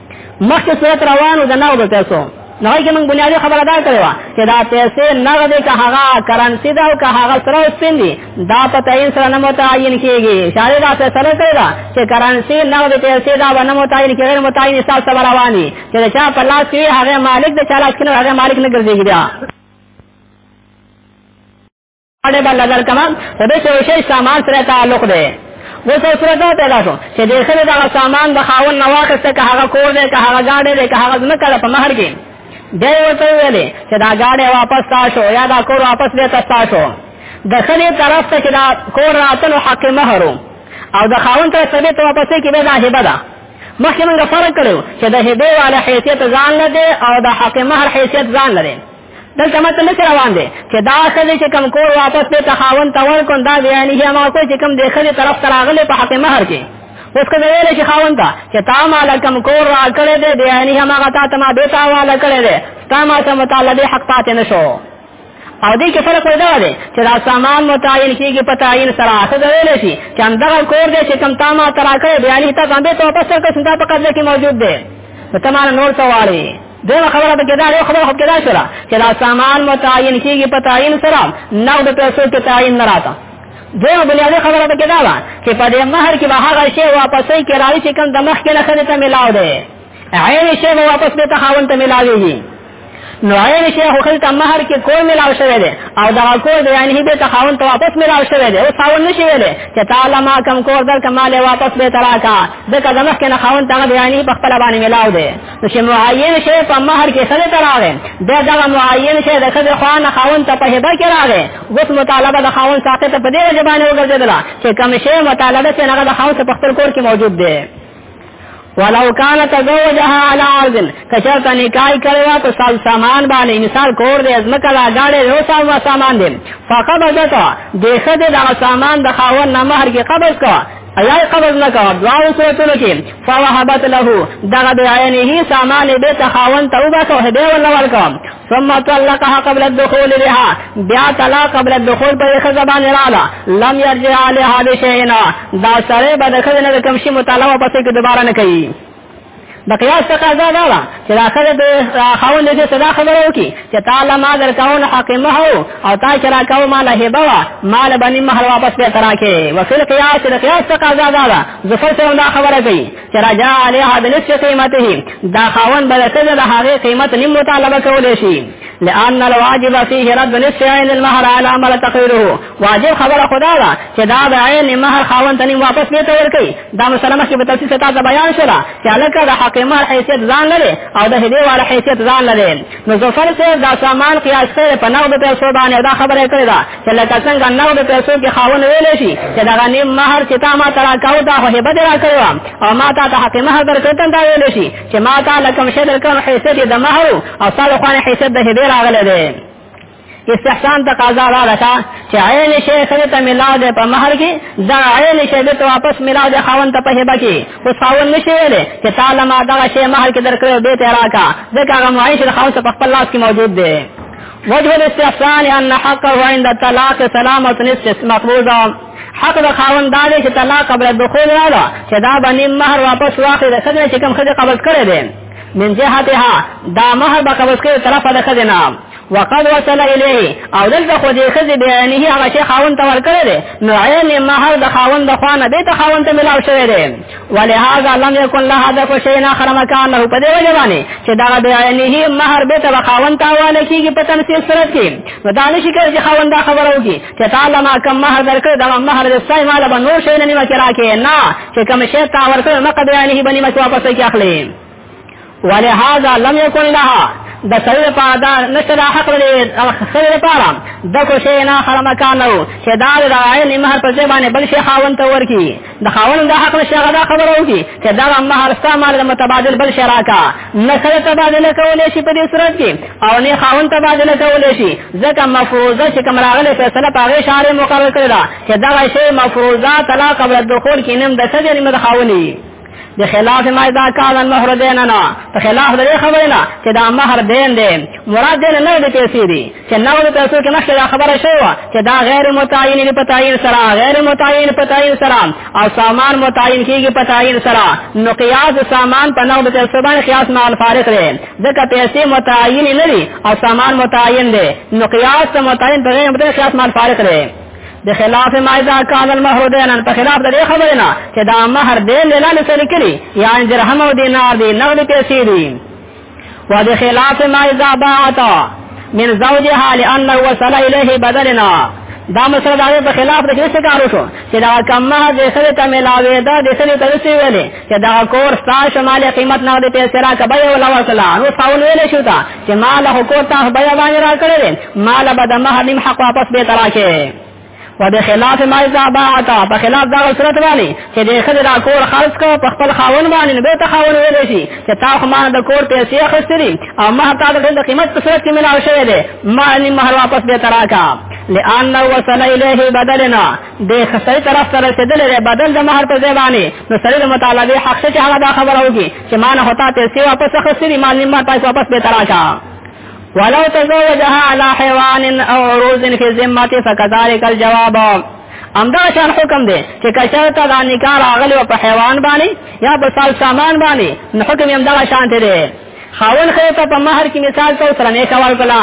مخکې صورت روانو د نغدو پیسو نو کې موږ بنیادی خبره دا کړې و چې دا پیسې نغدې که هغه کرنسی ده او که هغه سره سپین دي دا په تعین سره نه متعین کېږي شارې دا فیصله کړې ده چې کرنسی نغدې پیسې دا به نه متعین کېږي غیر متعین حساب سره روان دي چې د چا په لاس کې هغه مالک د چا لاس کې هغه مالک نه ګرځېږي بیا اړه به نظر کما خو دې څه شي سامان سره تعلق دی اوس سره دا پیدا شو چې د خره دا سامان د خاون نه واخسته که هغه کور دی که هغه گاډي دی که هغه ځمکه ده په مهر کې دی ورته ویلې چې دا گاډي واپس تاسو یا دا کور واپس دې تاسو د خره طرف ته چې دا کور راتلو حق مهر او د خاون طرف ته ته واپس کې به دا هبه ده مخکې موږ فرق کړو چې د هبه والا حیثیت ځان لري او د حق مهر حیثیت ځان لري دلته مطلب څه روان دی چې دا خزه چې کم کور واپس ته تخاون تور کون دا بیان یې ما کو چې کم د خزه طرف تر اغله په حق مہر کې اوس کله ویل چې خاون دا چې تا مال کم کور را کړې دې بیان یې ما غتا ته ما به تا والا کړې دې تا ما ته مطالبه حق پاتې نشو او دې کې فرق پیدا دی چې دا سامان متعین کیږي په تعین سره اخذ ویل شي چې همدغه کور دې چې کم تا ما ترا کړې بیان یې تا باندې ته واپس کړې څنګه په قضیه کې موجود دی نو تمہارا نور سوال ہے دغه خبره ته کېدا یو خبره خو کېدا شوه چې دا سامان متعین کیږي په تعین سره نو د پیسو کې تعین نه راته دغه بنیادی خبره ته کېدا وا چې په دې مہر کې به هغه شی واپسې کې راځي چې کوم د مخ کې نه خدای ته ملاو دی عین شی به واپس به ته خاون ته ملاويږي نو عین شی خو خدای ته مہر کې کول ملاو شوی دی او دا کول دی یعنی به ته خاون ته واپس ملاو شوی دی او خاون نشي ویلې چې تعالی ما کم کور در کماله واپس به تراکا دغه د مخ کې نه خاون ته یعنی په خپل باندې ملاو دی نو چې معین شی په مہر کې سره تراغه دا دغه معین شی د خځه خوانه خاون ته په هبه کې راغی اوس مطالبه د خاون ساقه ته په دې وجه باندې وګرځیدله چې کوم شی مطالبه چې هغه د خاون ته په خپل کور کې موجود دی ولو کان تزوجها على عرض کچرته نکاح کړو په سال سامان باندې مثال کور دې ازمکه لا غاړې یو سال سامان دې فقبضته دغه د سامان د خاون نه مہر کې قبض کړه ایا قبض نکا دعاو سورتونو کې فوهبت له دغه بعینه سامان به تخاون توبه کو هدا ولا ورکا ثم طلقها قبل الدخول لها بیا طلاق قبل الدخول پر خزبان رالا لم يرجع عليها بشيئا دا سره به د خزنه کوم شي مطالبه پسې کې دوباره نه کوي د قیاس تقاضا دا ده چې دا خلک د خاوند دې صدا خبره وکي چې تعالی ما درکاون حق مه هو او تا چې راکاو ما له هبه وا ما له بني مهر واپس به تراکه وفل قیاس د قیاس تقاضا دا ده ظفر ته دا خبره کوي چې راجا علیها بنصف قیمته دا خاوند به څه د هغه قیمت نیم مطالبه کولای شي لأن الواجب فيه رد نصف عين المهر على عمل تقريره واجب خبره خدا ده چې دا د عین مہر خاوند ته واپس به تور کوي دا مسلمه کې په تفصیل سره دا بیان شوه چې الکه د حق مہر حیثیت ځان لري او د هدی والا حیثیت ځان لري نو ظفر سے دا سامان قیاس کړي په نقد پیسو باندې دا خبره کړې ده چې لکه څنګه نقد پیسو کې خاوند ویل شي چې دا غنیم مہر چې تا ما ترا کاو دا خو هبه درا کړو او ما تا ته حق مہر درکړم دا ویل شي چې ما تا لکم شدر کړم حیثیت د مہر او صالحانه حیثیت د هدی راغله ده استحسان تقاضا را رکا چې عین شی خلی ته ملاو دی په مہر کې دا عین شی به واپس ملاو دی خاون ته په هبه کې خو خاون نشي ویلې چې تعالی ما دا شی مہر کې درکړو به ته راکا ځکه هغه معیش خاون ته په خپل لاس کې موجود دی وجه الاستحسان ان حقه عند الطلاق سلامه نصف مقبوضه حق د خاوند دا دی چې طلاق قبل دخول راځه چې دا باندې مہر واپس واخلي د خځې چې کوم خځه قبض کړي دي من جهتها دا مہر به قبض کړي طرف د خځې نه وقد وصل الیه او دلته خو دې خزي بیانې هغه شي خاون ته ورکړی دی نو عین مہر د خاون د خوانه به ته خاون ته ملاو شوی دی ولهذا لم يكن له هدف شيء اخر مكانه په دې وجه باندې چې دا بیانې مہر به ته خاون ته واله کیږي په تنسیب سره کې نو دا نشي کوي چې خاون دا خبره وکړي چې تعالی ما کم مہر درکړ دا مہر د سای مال به نور شي نه نیمه کې راکې نه چې کوم شی تا ورکړ مقدر یې باندې مکه واپس کې اخلي ولهذا لم يكن لها د سړي لپاره دا نشته دا حق لري سړي لپاره د کو شي نه خره مکان نو چې دا د عین مہر په ځای باندې بل شي خاون ته ورکی د خاون دا حق نشي غدا خبره وکي چې دا مہر ستا مال متبادل بل شي راکا نه سره تبادل کولې شي په دې صورت کې او نه خاون تبادل کولې شي ځکه مفروضه چې کوم راغله فیصله پاغه شارې مقرر کړل چې دا شی مفروضه طلاق قبل دخول کې نم د سجن مد خاوني بخلاف ما اذا كان المهر ديننا بخلاف د دې خبرې نه چې دا مهر دین دی مراد دین نه د پیسې دی چې نو د پیسو کې مخکې دا خبره شوې و چې دا غیر متعین دی په تعین سره غیر متعین په تعین سره او سامان متعین کیږي په تعین سره نو قیاس سامان په نو د پیسو باندې قیاس نه الفارق دی ځکه پیسې متعین نه دي او سامان متعین دی نو قیاس متعین په غیر متعین قیاس نه الفارق دی بخلاف ما اذا كان المهر دينا په خلاف د دې خبرې نه چې دا مہر دې نه لاندې سره کړی یعنی درهم او دینار دې نغد پیسې دي و بخلاف ما اذا باعت من زوجها لانه وصل اليه بدلنا دا مسله دا په خلاف د څه کار وشو چې دا کمه د سره ته ملاوي دا د سره ته څه ویلې چې دا کور ستا شمال قیمت نه د پیسې را کبه ولا وصلا نو فاول ویلې شو دا چې ما له حقوق ته بیا باندې را کړې دي ما له بد ما نیم حق واپس به تراکه و به خلاف ما اذا باعتا په خلاف دا صورت باندې چې د خځه را کور خرج کو په خپل خاون باندې به ته خاون ویل شي چې تا خو ما د کور پیسې اخستري او ما تا د قیمت په صورت کې ملاو شوی دی ما نیم مہر واپس به تراکا لئن وصل الیه بدلنا د خسرې طرف سره رسیدلې بدل د مہر په ځای باندې نو سره د مطالبه حق څخه هغه دا خبره وږي چې ما نه هوتا ته سیوا پس خسری مال نه ما پس واپس به تراشا ولو تزوجها على حيوان او عروض في ذمه فكذلك الجواب امدا شان حکم دی چې کشرته دا نکاح راغلی په حیوان باندې یا په سال سامان باندې نو حکم یې امدا شان دی خاون خو ته په مہر کې مثال ته سره نه کول کلا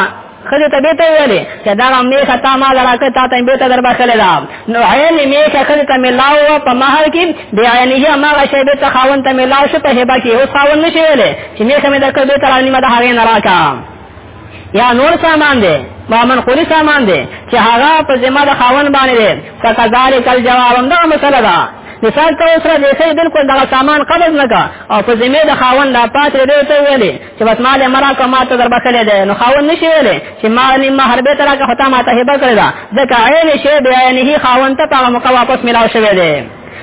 خځه ته بیته ویلې چې دا میخه تا ما لراکه تا ته بیته در بخلې دا نو عین میخه خځه ته ملاو په مہر کې د عینه ما غشې بیته خاون ته ملاو شو په هبه کې اوس خاون نشي ویلې چې میخه مې درکړه بیته رانی ما د هغه نه راکا یا نور سامان دی مامن خوری سامان دی چې هغه په ذمہ د خاون باندې دی فکذالک الجواب دا مسله ده مثال ته اوسره د سې بالکل دا سامان قبض نکا او په ذمہ د خاون لا پاتې دی ته ویلې چې بس ما دې مرا کو ما ته در بخلې ده نو خاون نشي ویلې چې ما نیم ما هر به ترا که هتا ما ته هبه کړی دا ځکه عین شی به عین هی خاون ته په موقع واپس ملاو شوی دی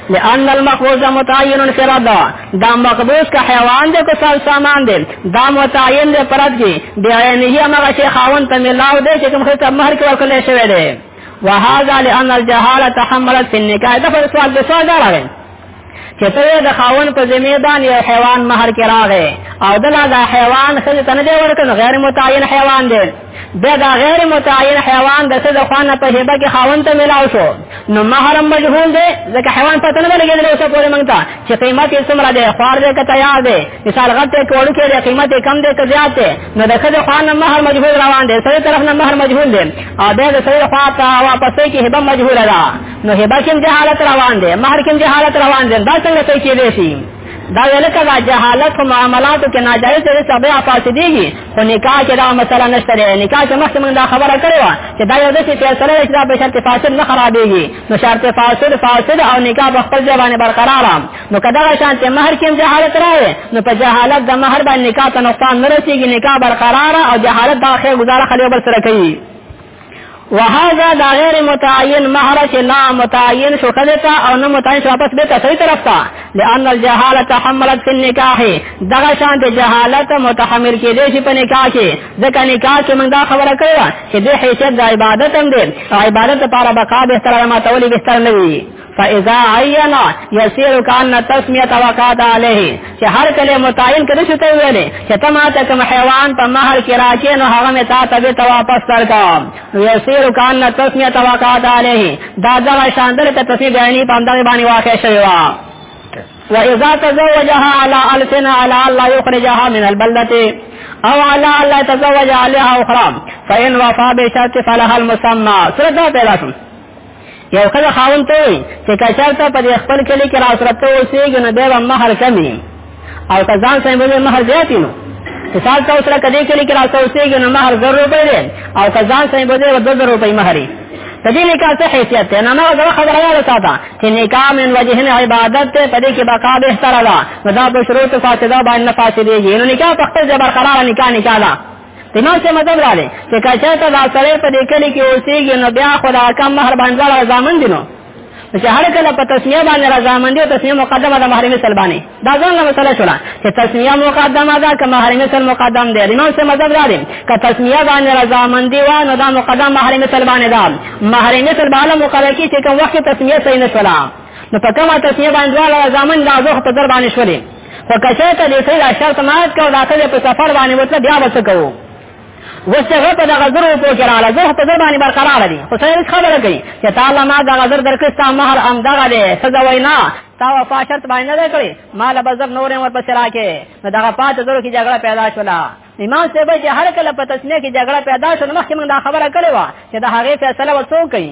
لأن المقبوض متعین فی ردا دا مقبوض کا حیوان دے کو سال سامان دے دا متعین دے پرد کی بی عین ہی امغا شی خاون ته ملاو دے چې کوم خطر مہر کې ورکړل شوی دی وهذا لأن الجهاله تحملت في النكاح دا په سوال د سوال دا راغی چې ته د خاون په ذمہ باندې یو حیوان مہر کې راغې او دلا دا حیوان خځه ته نه دی ورکړ غیر متعین حیوان دی دا دا غیر متعین حیوان د څه د خوانه په هبه کې خاون ته ملاو شو نو مہر مجهول دی ځکه حیوان پته نه لګیدل اوس پورې مونږ ته چې قیمت یې څومره دی خوار دی که تیار دی مثال غټ ته کوړو کې دی قیمت یې کم دی که زیات دی نو د خځه خوانه مہر مجهول روان دی سره طرف نه مہر مجهول دی او دا د سره خوا ته واپسې کې هبه مجهول ده نو هبه کې جهالت روان دی مہر کې جهالت روان دی دا څنګه ته کې دی شي دا ولکه دا جهالت په معاملاتو کې ناجایز دی سبب فاسدېږي خو نکاح کې دا مسله نشته دی نکاح کې مخکې موږ دا خبره کړې وه چې دا یو داسې فیصله ده چې دا په شرط فاسد نه خرابېږي نو شرط فاسد فاسد او نکاح په خپل ځای باندې برقراره نو که دغه شان چې مهر کې جهالت راوي نو په جهالت د مهر باندې نکاح ته نقصان نه رسېږي نکاح برقراره او جهالت دا خیر ګزاره خلیو بل سره کوي وهذا دا غیر متعین مہر چې لا متعین شو خلتا او نه متعین شو واپس به تصحیح طرف تا لئن الجهاله تحملت فی النکاح دغه شان د جهالت متحمل کې دي چې په نکاح کې ځکه نکاح کې موږ دا خبره کړو چې د حیثیت د عبادت هم دی او عبادت لپاره بقا به سره ماتولې به سره نه وي فاذا عینا یسیر کان تسمیه وقات علیه چې هر کله متعین کړي شو ته ویلې چې ته ما ته کوم حیوان په مہر کې راکې نو هغه مې تا ته به واپس ترکا یسیر کان تسمیه وقات علیه دا دا شاندل ته تسمیه غنی په اندازې باندې واقع شوی و واذا تزوجها على الفن على الله يخرجها من البلده او على الله تزوج عليها اخرى فان وفى بشرط فلها المسمى سورۃ پیدا شوه یو کله خاون ته وي چې کچارته په خپل کلی کې راو سره ته اوسېږي نه به مہر کمی او کزان سره به مہر زیاتی نو مثال ته سره کدی کلی کې راو سره اوسېږي نه مہر 100 روپۍ دی او کزان سره به 200 روپۍ مہرې د دې نکاح څه حیثیت ته نه نو خبره یاله ساته چې نکاح من وجهن عبادت ته پدې کې بقا به تر ده مدا په شروط فاسده باندې فاسده یې نو نکاح په خپل ځای برقرار نکاح نکاح ده امام سے مطلب رالی چې کچاته دا سره په دې کلی کې اوسېږي نو بیا خو دا کم مہر باندې ځړه ځامن دي نو چې هر کله په تسمیه باندې رضامن دي تسمیه مقدمه ده محرم سل باندې دا ځانګړې مسله شوه چې تسمیه مقدمه ده که محرم سل مقدم دی امام سے مطلب دا دی که تسمیه باندې رضامن دي و نو دا مقدم محرم سل باندې ده محرم سل باندې مقرره کی چې کوم وخت تسمیه صحیح نشولا نو په کومه تسمیه باندې رضامن دا ځخ په در باندې شولې خو کچاته دې سړي دا شرط مات کړ دا ته په سفر باندې وته بیا وڅ کوو وسغه په دغه زرو په کې رااله زه په ځر باندې برقرار دي خو سړي خبره کوي چې تعالی ما دغه زر درکستا مہر ام دغه دې سزا وینا تا وفا شرط باندې نه کړی مال بزر نورې ور پسې راکې نو دغه پات زرو کې جګړه پیدا شولا امام صاحب چې هر کله په تسنیه کې جګړه پیدا شول مخکې موږ دا خبره کړې و چې دا هغه فیصله وڅو کوي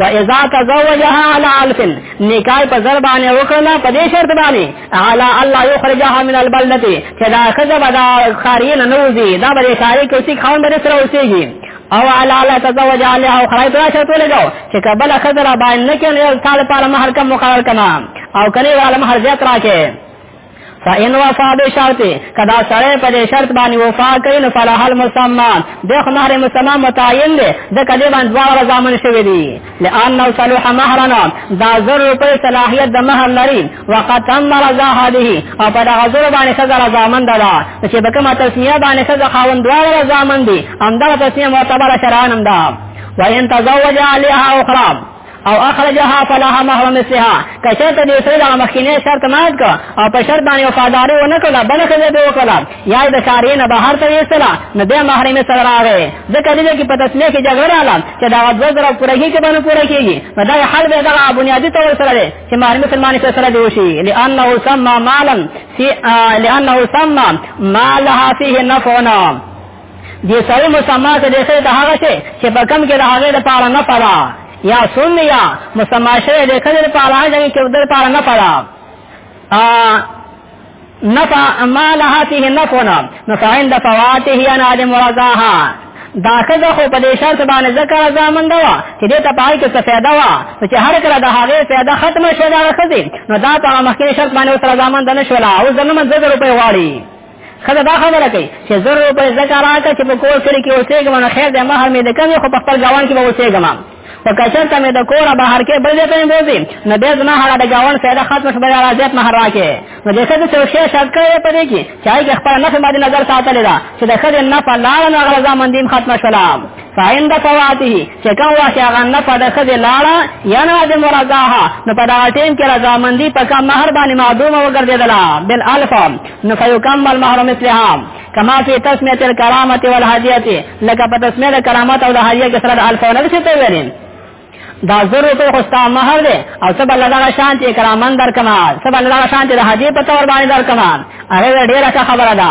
و اذا تزوجها على الف نکاح په زر باندې وکړه په دې شرط باندې على الله يخرجها من البلده چې دا خزه به دا خارین نه وځي دا به خارې کې اوسې خاون به سره اوسېږي او على الله تزوج عليها او خړای په شرط ولګاو چې کبل خزه را باندې نه کې نه تعالی په مہر کم مقرر کما او کله علم هر زیات راکې فإن وفا بشرط کدا سره په دې شرط باندې وفا کوي نو فلاح المسمى د خمار مسمى متعین دی د کدی باندې دوه رضامن شوی دی لئن صلح مهرنا دا زر په صلاحیت د مہر لري وقد تم رضا هذه او په دغه زر باندې سزا رضامن ده چې به کومه تسمیه باندې سزا خاوند دوه رضامن دي همدا تسمیه معتبره شرعاً ده وإن تزوج عليها أخرى او اخرجها فلاح محو مثلها کشرت دې سره د مخکینه شرط مات کو او په شرط باندې وفاداری و نه کړه بل خزه به وکړه یا د شارین بهر ته وسلا نه د محرم سره راغی ځکه دې کې په تسلیه کې جګړه رااله چې دا د زره پرګي کې باندې پوره کیږي نو دا حل به دا بنیادی تور سره دی چې محرم مسلمان سره سره دی وشي لانه سما مالا لانه سما ما لها فيه نفعنا دې سړی مسما ته دې سړی ته هغه شي چې په کم کې د هغه د پاره نه پدا یا سن یا مسما شوی دې کله د پاره هغه کې د پاره نه پدا ا نفع ما لهاته نفعنا نفع عند فواته ان عدم رضاها دا خزه خو په دې شرط باندې ذکر زامن دا چې دې ته پای کې څه فائدہ وا چې هر کله د هغه فائدہ ختم شوه دا خزه نو دا په مخکې شرط باندې سره زامن د نشولا او زمونږ 1000 روپۍ واړي خدا دا خبره کوي چې زر روپۍ زکه راکړه چې په کور سره کې اوسېږم نو خیر دې مهر مې د کمی خو په خپل گاوان کې به اوسېږم په کچر ته مې د کور بهر کې بل دې ته نه بوزي نو دې زما هغه د گاوان سره ختم شو بیا راځي مهر راکې نو دې څه څه شي شرط کوي په دې کې چې هغه خپل نفس باندې نظر ساتلی دا چې د خدای نه په لار نه غزا مندیم ختم شولا فایند فواته چې کوم وخت هغه نه په د خځې لاړه یا نه د مرضاها نو په دغه ټیم کې رضامندي په کم مهر باندې معدومه وګرځېدله بل الفا نو فیکمل مهر مثلها کما فی تسمیه الکرامت والهدیه لکه په تسمیه د کرامت او د هدیه کې سره د الفا نه څه ته ویلین دا زر روپے خوستا مہر دے او سب اللہ دارا شانت اکرامن در کمان سب اللہ دارا شانت دا حجی پتور بانی در کمان اگر دیر اچھا خبر دا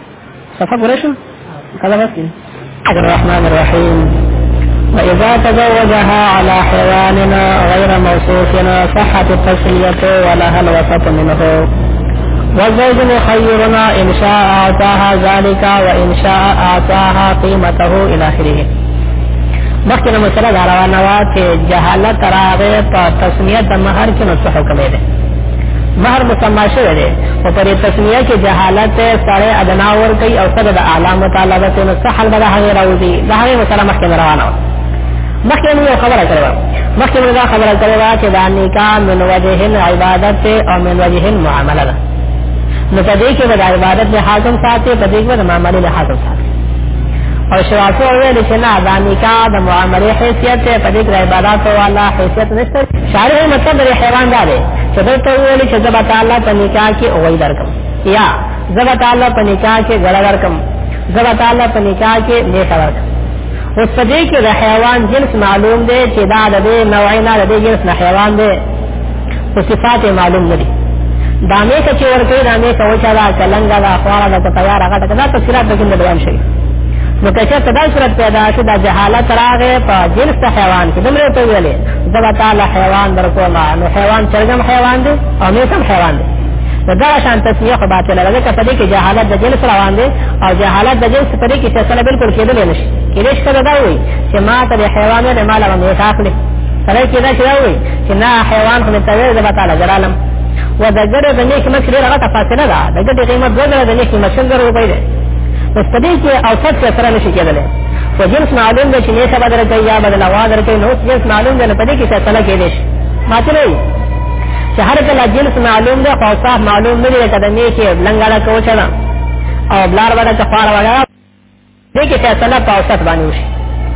صفحه پوره شو کله وکړي الرحمن الرحيم وإذا تزوجها على حيواننا غير موصوفنا صحت التسلية ولها الوسط منه والزوج مخيرنا إن شاء أعطاها ذلك وإن شاء أعطاها قيمته إلى آخره مخکې مسله دا روانه وه چې جهالت راغې په تسمیه د مهر کې نو څه حکم دی مہر مسمع شوه دی او پر تسمیه کې جهالت سره ادنا ور کوي او سره د اعلی مطالبه ته مستحل به هغه راوځي دا هغه مسله مخکې روانه و مخکې موږ خبره کړو مخکې موږ خبره کړو چې دا نکاح من وجه عبادت او من وجه معامله ده نو په دې کې د عبادت له حاکم ساتي په دې کې د معاملې له حاکم ساتي او شرافو ویل چې نه دا نکاح د معاملې حیثیت ته په دې کې عبادت او الله حیثیت نشته شارع مطلب د حیوان دا دی چې ته ویل چې زبا تعالی په نکاح کې او وی درکم یا زبا تعالی په نکاح کې ګړه درکم زبا تعالی په نکاح کې نیټه درکم اوس په دې کې د حیوان جنس معلوم دی چې دا د دې نوعي نه د دې جنس نه حیوان دی خو صفات یې معلوم نه دي دا میکه چې ورکوي دا میکه وچه ده که لنګه ده خواړه ده که تیاره غټه که دا تفصیلات به کوم بیان شوي نو که چېرته دا صورت پیدا شو دا جهالت راغی په جنس د حیوان کښې دومره ورته وویلې زه به تا له حیوان در کوم نو حیوان چرګم حیوان دی او میک هم حیوان دی نو دغه شان تسمیه خو باطله ده ځکه په دې کښې جهالت د جنس روان دی او جهالت د جنس په دې کښې فیصله بلکل کېدلی نه شي کېدای شي ته به دا ووایي چې ما ته د حیوان دی ما له به میک اخلي سړی کېدای شي دا ووایي چې نه حیوان خو مې ته ویل زه به تاله جرالم و د ګډې د نیکې مچ ډېره غټه فاصله ده د ګډې قیمت دوه زره د نیکې مچ شل زره روپۍ دی نو په دې کې اوسط کې سره نه شي کېدلی خو جنس معلوم دی چې نیکه به درکوي یا به د لوا درکوي نو اوس جنس معلوم دی نو په دې کې فیصله کېدی شي ماته نه وي چې هر کله جنس معلوم دی خو اوصاف معلوم نه دی لکه د نیکې لنګړه کوچه ده او بلار وړه که خواره وړه دغه فیصله په اوسط باندې وشي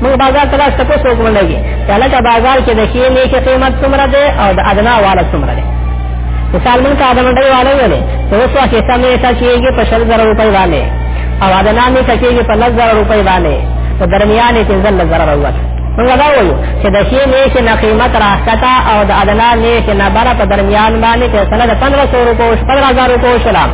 موږ بازار ته راځو تاسو وګورئ لګي چې لکه بازار کې د ښې نیکه قیمت څومره ده او د ادنا والا څومره ده مثال موږ ته ادنا ډېر والا ویلې نو اوس وخت یې سمې تا کېږي په شل زره روپۍ باندې او ادنا مې تا کېږي په لس زره روپۍ باندې په درمیان کې ځل زره روپۍ موږ دا وایو چې د ښې نیکه نه قیمت راښکته او د ادنا نیکه نه بره په درمیان باندې فیصله د 1500 روپۍ او 15000 روپۍ شلام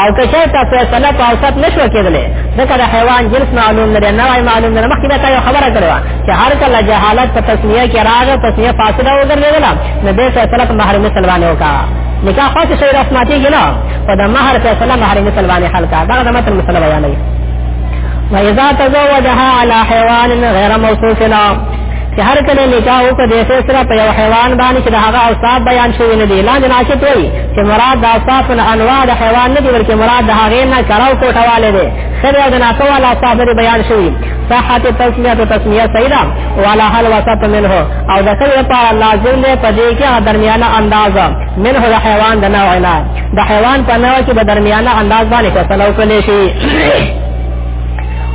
او که چېرته فیصله په اوسط نشو کېدلې ځکه د حیوان جنس معلوم نه دی نوعې معلوم نه مخکې به یو خبره کړې وه چې هر کله جهالت په تسمیه کې راغی تسمیه فاسده وګرځېدله نو دې فیصله په محرم مثل باندې وکړه نکاح خاص شي رسماتېږي نه خو د مهر فیصله محرم مثل باندې حل کړه دغه د متن مسله بیانوي وإذا تزوجها على حيوان غير موصوف له چې هر کله نکاح وکړي د سره په یو حیوان باندې چې د هغه اوصاف بیان شوی نه دي لاندې ناشې توي چې مراد د اصاف الانواع د حیوان نه دی بلکې مراد د هغې نه کراو کوټوالی دی خیر او د ناسو والا اصاف نه بیان شوي صحت تسمیه تو تسمیه سیدا والا حل وسط منه او د خیر لپاره لازم دی په دې کې هغه درمیانه انداز منه د حیوان د نوع نه د حیوان په نوع کې به درمیانه انداز باندې فیصله وکړلی شي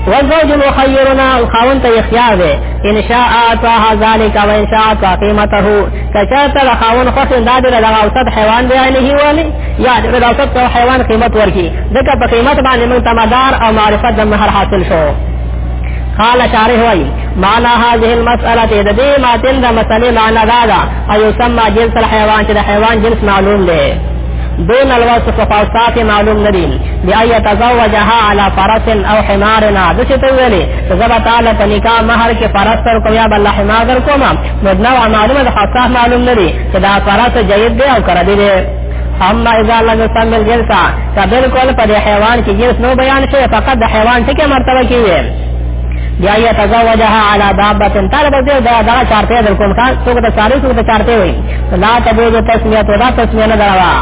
والزوج مخيرنا الخاون ته اختیار دی ان شاء اعطاها ذلك وان شاء اعطى قيمته کچاته د خاون خوښې دا دی د اوسط حیوان دی نه هیوالي یا د اوسط په حیوان قیمت ورکړي ځکه په قیمت باندې موږ تمدار او معرفت د مهر حاصل شو قال شارح وای معنا هذه المساله د دې ماتن د مسلې معنا دا ده او يسمى جنس الحيوان چې د حیوان جنس معلوم دی دون الوصف فوصات معلوم ندی بیا یتزوجها علی فرس او حمارنا دڅ ته ویلې زبا تعالی په نکاح مہر کې فرس تر کویا بل حمار کوم مبنا او معلومه د خاصه معلوم نه دي چې دا فرات جيد دی او کړه دی اما اذا لم يسمى الجنس فبالکل په حیوان کې جنس نو بیان شي فقط د حیوان ټکی مرتبه کیږي بیا یې تزوجها علی دابه طالب دې دا دا چارته در کوم خان څوک ته چارې څوک ته چارته وي لا تبوج تسمیه تو دا تسمیه نه دروا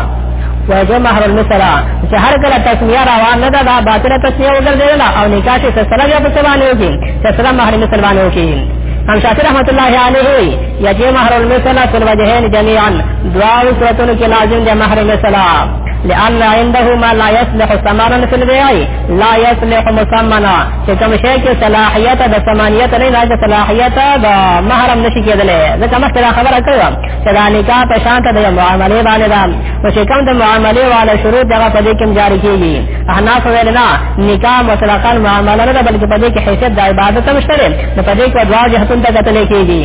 وجه مہر المثل چې هر کله تسمیه روان نه ده دا باطله تسمیه وګرځیدله او نکاح کې سره بیا په څه باندې وکړي چې سره مہر مثل باندې وکړي هم شاکر رحمت الله علیه وی یجی مہر المثلا فی الوجهین جميعا دعا صورتونو کې لازم دی مہر مثلا لأن عنده ما لا يصلح ثمانا في البيع لا يصلح مسمنا چې کوم شی کې صلاحیت د ثمانیت نه نه صلاحیت د محرم نشي کېدلې ځکه مخکې خبره کړو چې دا نکاح په شان ته د معاملې باندې دا او چې کوم د معاملې والا شروط دغه په دې کې جاری کیږي احناف ویل نه نکاح مطلقاً معامله نه بلکې په دې کې حیثیت د عبادت هم شته نو په دې کې دوا جهتون ته کتل کېږي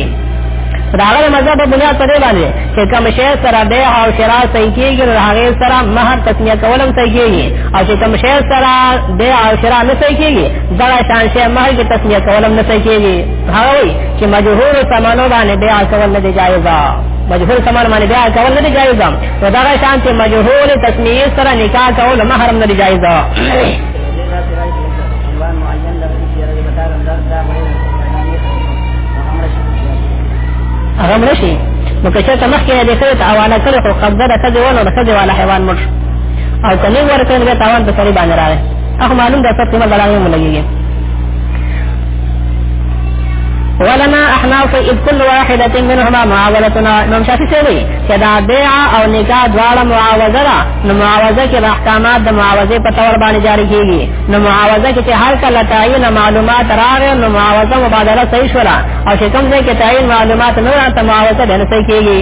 دا هغه مذهب په بنیاد پرې باندې چې کوم شی سره به او شرا صحیح کېږي نو هغه سره مہر تسمیه کولم صحیح کېږي او چې کوم شی سره به او شرا نه صحیح کېږي دا شان شی مہر کې تسمیه کولم نه صحیح کېږي هغه وایي چې مجهور سمانو باندې بیا کول نه دی جایز مجهول سامان باندې بیا کول نه دی جایز نو دا شان چې مجهول تسمیه سره نکاح کول محرم نه دی جایز هغه مړ شي نو که چېرته مخکې نه دی کړی ته حواله کړې خو قبضه د ښځې ونه د ښځې والا حیوان مړ شو او که نه یې ورکړې نو بیا تاوان په سړي باندې راغی هغه معلوم دی سر قیمت بلاغې مو لګېږي ولنا احناف اذ كل واحدة منهما معاولتنا امام شافعي سوي كدا بيع او نکاح دوارا معاوضه نو معاوضه کې د احکامات د معاوضه په تور باندې جاری کیږي نو معاوضه کې چې هر کله تعین معلومات راغی نو معاوضه مبادله صحیح شولا او چې کوم ځای کې تعین معلومات نه راته معاوضه د نه صحیح کیږي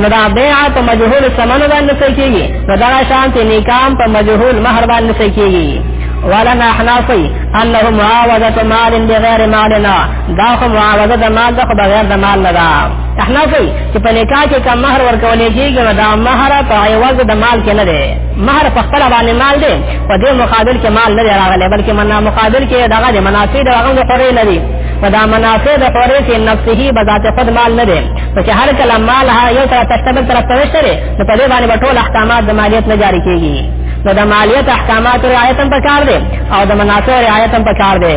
نو دا بیع په مجهول ثمن باندې صحیح کیږي نو دا شان ته نکام په مجهول مہر باندې صحیح کیږي ولنا احنافي انه معاوضه مال بغیر مالنا دا خو معاوضه د مال د بغیر د مال نه ده احنافي چې په نکاح کې کوم مہر ورکول کېږي نو دا مہر په عوض د مال کې نه دی مہر په خپل باندې مال دی په دې مقابل کې مال نه دی راغلی بلکې منا مقابل کې دغه د منافع د هغه خورې نه دی په دا منافع د خورې کې نفسه به ذات خود مال نه دی په چې هر کله مال ها یو طرف ته بل طرف ته وشتري نو په دې باندې ټول احکامات د مالیت نه جاری کېږي نو د مالیت احکامات رعایت هم پکار دی او د منافع رعایت هم پکار دی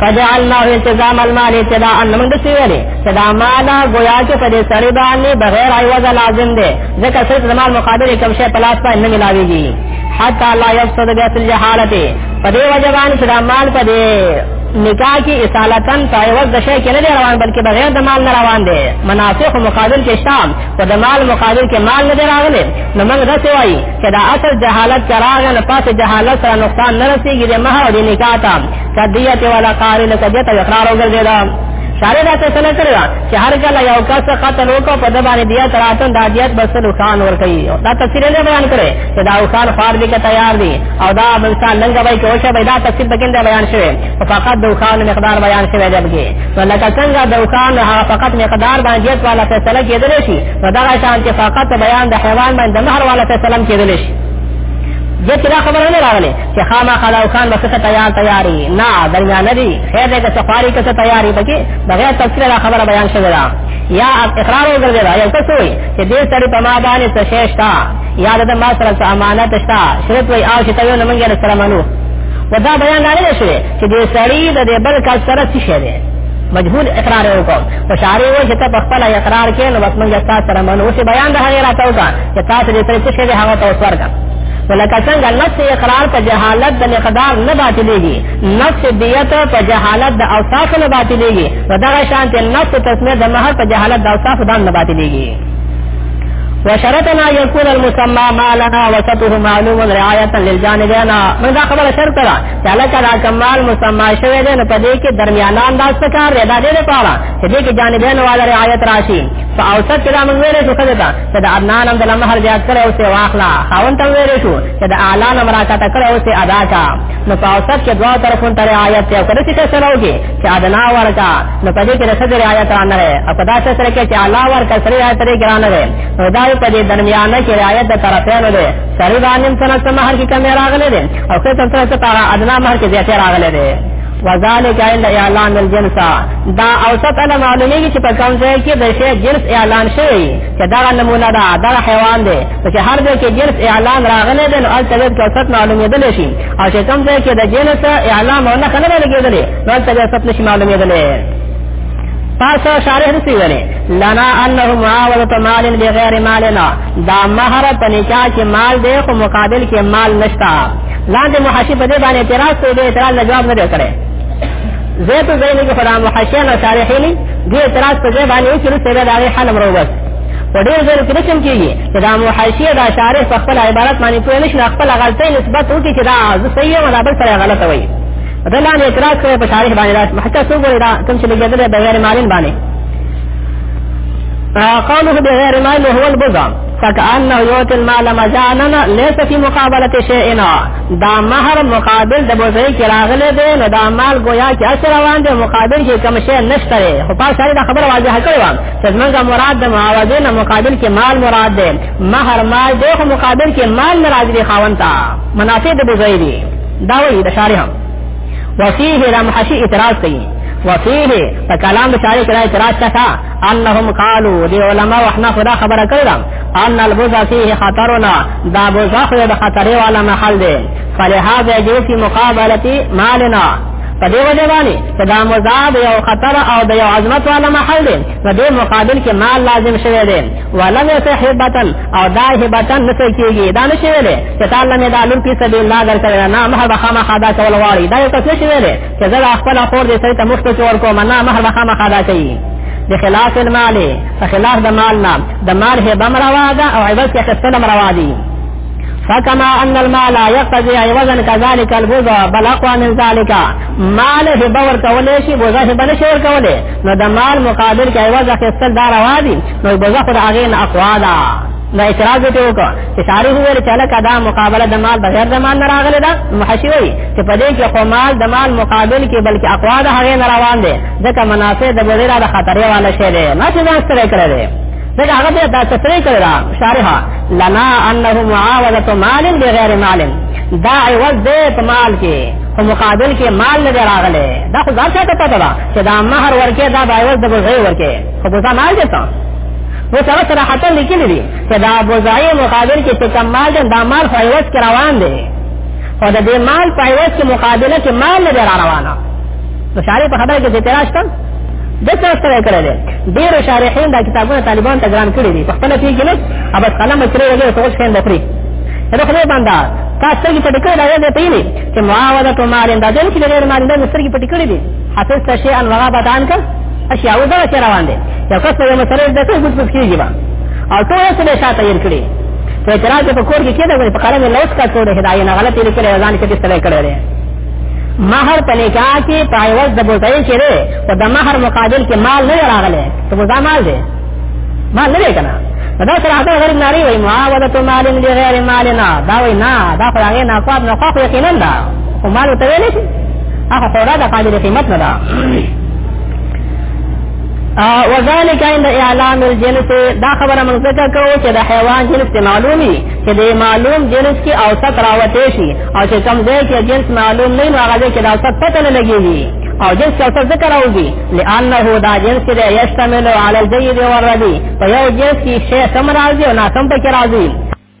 فجعلناه التزام المال ابتداء من دسویلی چې دا معنا گویا چې په دې سړی باندې بغیر عوض لازم دی ځکه چې زمال مقابل کوم شی په لاس باندې نه ملاويږي حتی لا یفسد بیت الجهالت په دې وجه باندې چې دا مال په دې نکاح کې اصالتن تایوز د شی کې نه روان بلکې بغیر د مال نه روان دی منافع مقابل کې شام او د مال مقابل کې مال نه راغلی نو موږ دا وایي چې دا اصل جهالت کراغه نه پاتې جهالت سره نقصان نه رسیږي د مہر او د نکاح ته کدیت ولا قارن کدیت اقرار وګرځیدا شارع دا فیصله کړی دا چې هر کله یو کس قتل وکړ په د باندې بیا تراتن د دیت بسل خان ور کوي دا تفسیر نه بیان کړي چې دا خان خار دي که تیار دي او دا انسان لنګ وای چې وشه به دا تفسیر پکې نه بیان شوی او فقط د خان مقدار بیان شوی دی بګي نو لکه څنګه د خان فقط مقدار باندې دیت والا فیصله کېدل شي نو دا شان چې فقط بیان د حیوان باندې مہر والا فیصله کېدل شي دې چې دا خبره نه راغله چې خامہ خلاو خان بس څه تیار تیاری نه دریا نه دی خیر دې که سفاری کې څه تیاری بګي بغیر تفصیل را خبره بیان شوه دا یا اقرار وګرځي دا یو څه وي چې دې سړی په ما باندې څه شېشتا یا د ما سره څه امانت شتا شرط وي او چې ته یو نمنګ سره منو ودا بیان نه شوی چې دې سړی د دې بل کس سره څه شې دی مجهول اقرار وکړو او شارې وای چې ته په خپل اقرار کې نو بس موږ تاسو سره منو چې بیان د هغه راته وکړه چې تاسو دې څه شې هغه تاسو ورکړه خو لکه څنګه نفس اقرار په جهالت د مقدار نه باطلېږي نفس دیت په جهالت د اوصاف نه باطلېږي په دغه شان ته نفس تسمیه د مهر په جهالت د اوصاف دام نه باطلېږي وشرطنا يكون المسمى ما لنا وسطه معلوم رعاية للجانبين من دا خبر شرط را چاله کرا کمال مسمى شوه دې نه پدې کې درمیانان دا څکار ردا دې لپاره چې دې کې جانبین والا رعایت راشي فاوسط کلام ویلې څه ده چې د عدنان هم د لمحر زیات کړی او سې واخلا خاون ته ویل شو چې د اعلی نه مراکات کړی او سې ادا کا نو په اوسط کې دوا طرفون تر آیت ته کړی چې سره وږي چې ادنا ورکا نو په دې کې رسد رعایت را نه او په داسې سره کې چې اعلی ورکا سره رعایت لري ګران نه نو دا په دې درمیانه کې رعایت د طرفینو ده سره باندې څنګه مہر کې کمی راغله ده او څه څه څه ادنا مہر کې زیات راغله ده وذالک عند اعلان الجنس دا اوسط انا معلومیږي چې په کوم ځای کې د شی جنس اعلان شوی چې دا نمونه ده دا حیوان دی چې هر ځای کې جنس اعلان راغلی دی نو البته د اوسط معلومیدل شي او چې کوم ځای کې د جنس اعلان نه خلل لګیدل نو البته د اوسط نشي معلومیدل پاسو شارح رسی ویلے لنا انه معاوضت مال بغیر مالنا دا مہر پنکا چی مال دے خو مقابل کے مال نشتا لاندې محاشي په دې باندې اعتراض کوي دې اعتراض له جواب نه دی کړی زه ته زینې کې خدام محاشیان او شارحین دې اعتراض په دې باندې چې رسې دا دغه حل امر وبس په ډېر ځل کې نشم کېږي چې دا محاشي دا شارح په خپل عبارت باندې پوه نشي خپل غلطۍ نسبت وکړي چې دا زه صحیح یم دا بل سره غلطه وایي دا لاندې اعتراض کوي په شارح باندې دا حتی څو ګوري دا کوم چې لګېدل به غیر معلوم باندې قوله بغیر معلوم هو البزام فکأنه یوت المال مجانا لیس فی مقابلت شیئنا دا مہر مقابل د بوزی کی راغلی دی نو دا مال گویا کی اثر روان دی مقابل کی کم شی نشته دی خو پاک ساری دا خبر واضح کړی و چې زمونږ مراد د معاوضه نه مقابل کی مال مراد دی مہر مال دی خو مقابل کی مال نه راځي دی خاوند ته منافع د بوزی دی دا وی د شارح وفيه رمحشي اعتراض کوي وفيه په کلام د شارح اعتراض تا انهم قالوا دی علماء وحنا خدا خبره کړم ان البوزا فيه خطرنا دا بوزا خو د خطرې والا محل دی فلهذا جو في مقابله مالنا په دې وجه باندې چې دا مزاد یو خطر او د یو عظمت والا محل دی په دې مقابل کې مال لازم شوی دی ولم یصحبتن او دا هبتن نه کیږي دا نه شوی دی چې تعالی مې دا لور په سبیل الله درکړه نه مه بخمه خدا کول غواړي دا یو څه شوی دی چې زه د خپل خور دې سړي ته مخ ته ور کوم نه مهر به خامخا ادا کوي د خلاف المال په خلاف د مال نه د مال هبه مروا ده او عوض کې خپل مروا دي فكما ان المال يقتضي عوضا كذلك البوز بل اقوى من ذلك مال هبه ورکولې شي بوزه هبه نشي ورکولې نو د مال مقابل کې عوض خپل دار وادي نو بوزه خو د اغه نه اقوا ده دا اعتراض ته وکړه چې شارح وویل چې لکه دا مقابله د مال بغیر د مال نه راغلی ده محشي وایي چې په دې کې خو مال د مال مقابل کې بلکې اقوا د هغې نه روان دی ځکه منافع د بغیر د خطرې والا شی دی نه چې ځان ستړی کړی دی ځکه هغه بیا دا تصریح کړی ده شارحه لنا انه معاوضه مال بغیر مال دا عوض دی په مال کې په مقابل کې مال نه راغلی دا خو ځان ته پته ده چې دا مہر ورکې دا عوض د بغیر ورکې خو ځان مال دی نو سره سره حتی لیکلی دی چې دا بوزای مقابل کې چې کم مال دی دا مال په عوض کې روان دی او د دې مال په عوض کې مقابله کې مال نه را روانه نو شارې په خبره کې چې تراش ته د څه سره کړی دی ډېر شارحین دا کتابونه طالبان ته ګران کړی دي په خپل کې کې نه اب قلم چرې وګړي سوچ کین دپری دا خدای باندې تاسو کې پټ کړی دا دې پیلي چې معاوده تو مال دا دې چې ډېر مال دې سترګې پټ کړی دي حافظ شیئا وغابت عنك اشي او دا چې روان دي یو کس یو مسله د څه ګوت پس کیږي با او ټول څه به شاته یې کړی چې اعتراض په کور کې کېده په قلم لوس کا ټول هدايه نه غلطي لیکل ځان کې دې سره کړی مہر په نکاح کې پایوز د بوتای شری او د مہر مقابل کې مال نه راغله ته بوزا مال دی مال نه کنه دا سره هغه غیر ناری وای معاوده مال دی غیر مال نه دا وای نه دا خو هغه نه قوت نه خو یقینا دا خو مال ته ویل شي هغه خورا د قابل قیمت نه ده وذالک عند اعلام الجنس دا خبره موږ ذکر کوو چې د حیوان جنس ته معلومي چې د معلوم جنس کې اوسط راوته شي او چې کم ځای کې جنس معلوم نه نو هغه کې د اوسط پته نه لګيږي او جنس یو څه ذکر اوږي لانه دا جنس دی یشتمل علی الجید والردی په یو جنس کې شی سم راځي او ناسم پکې راځي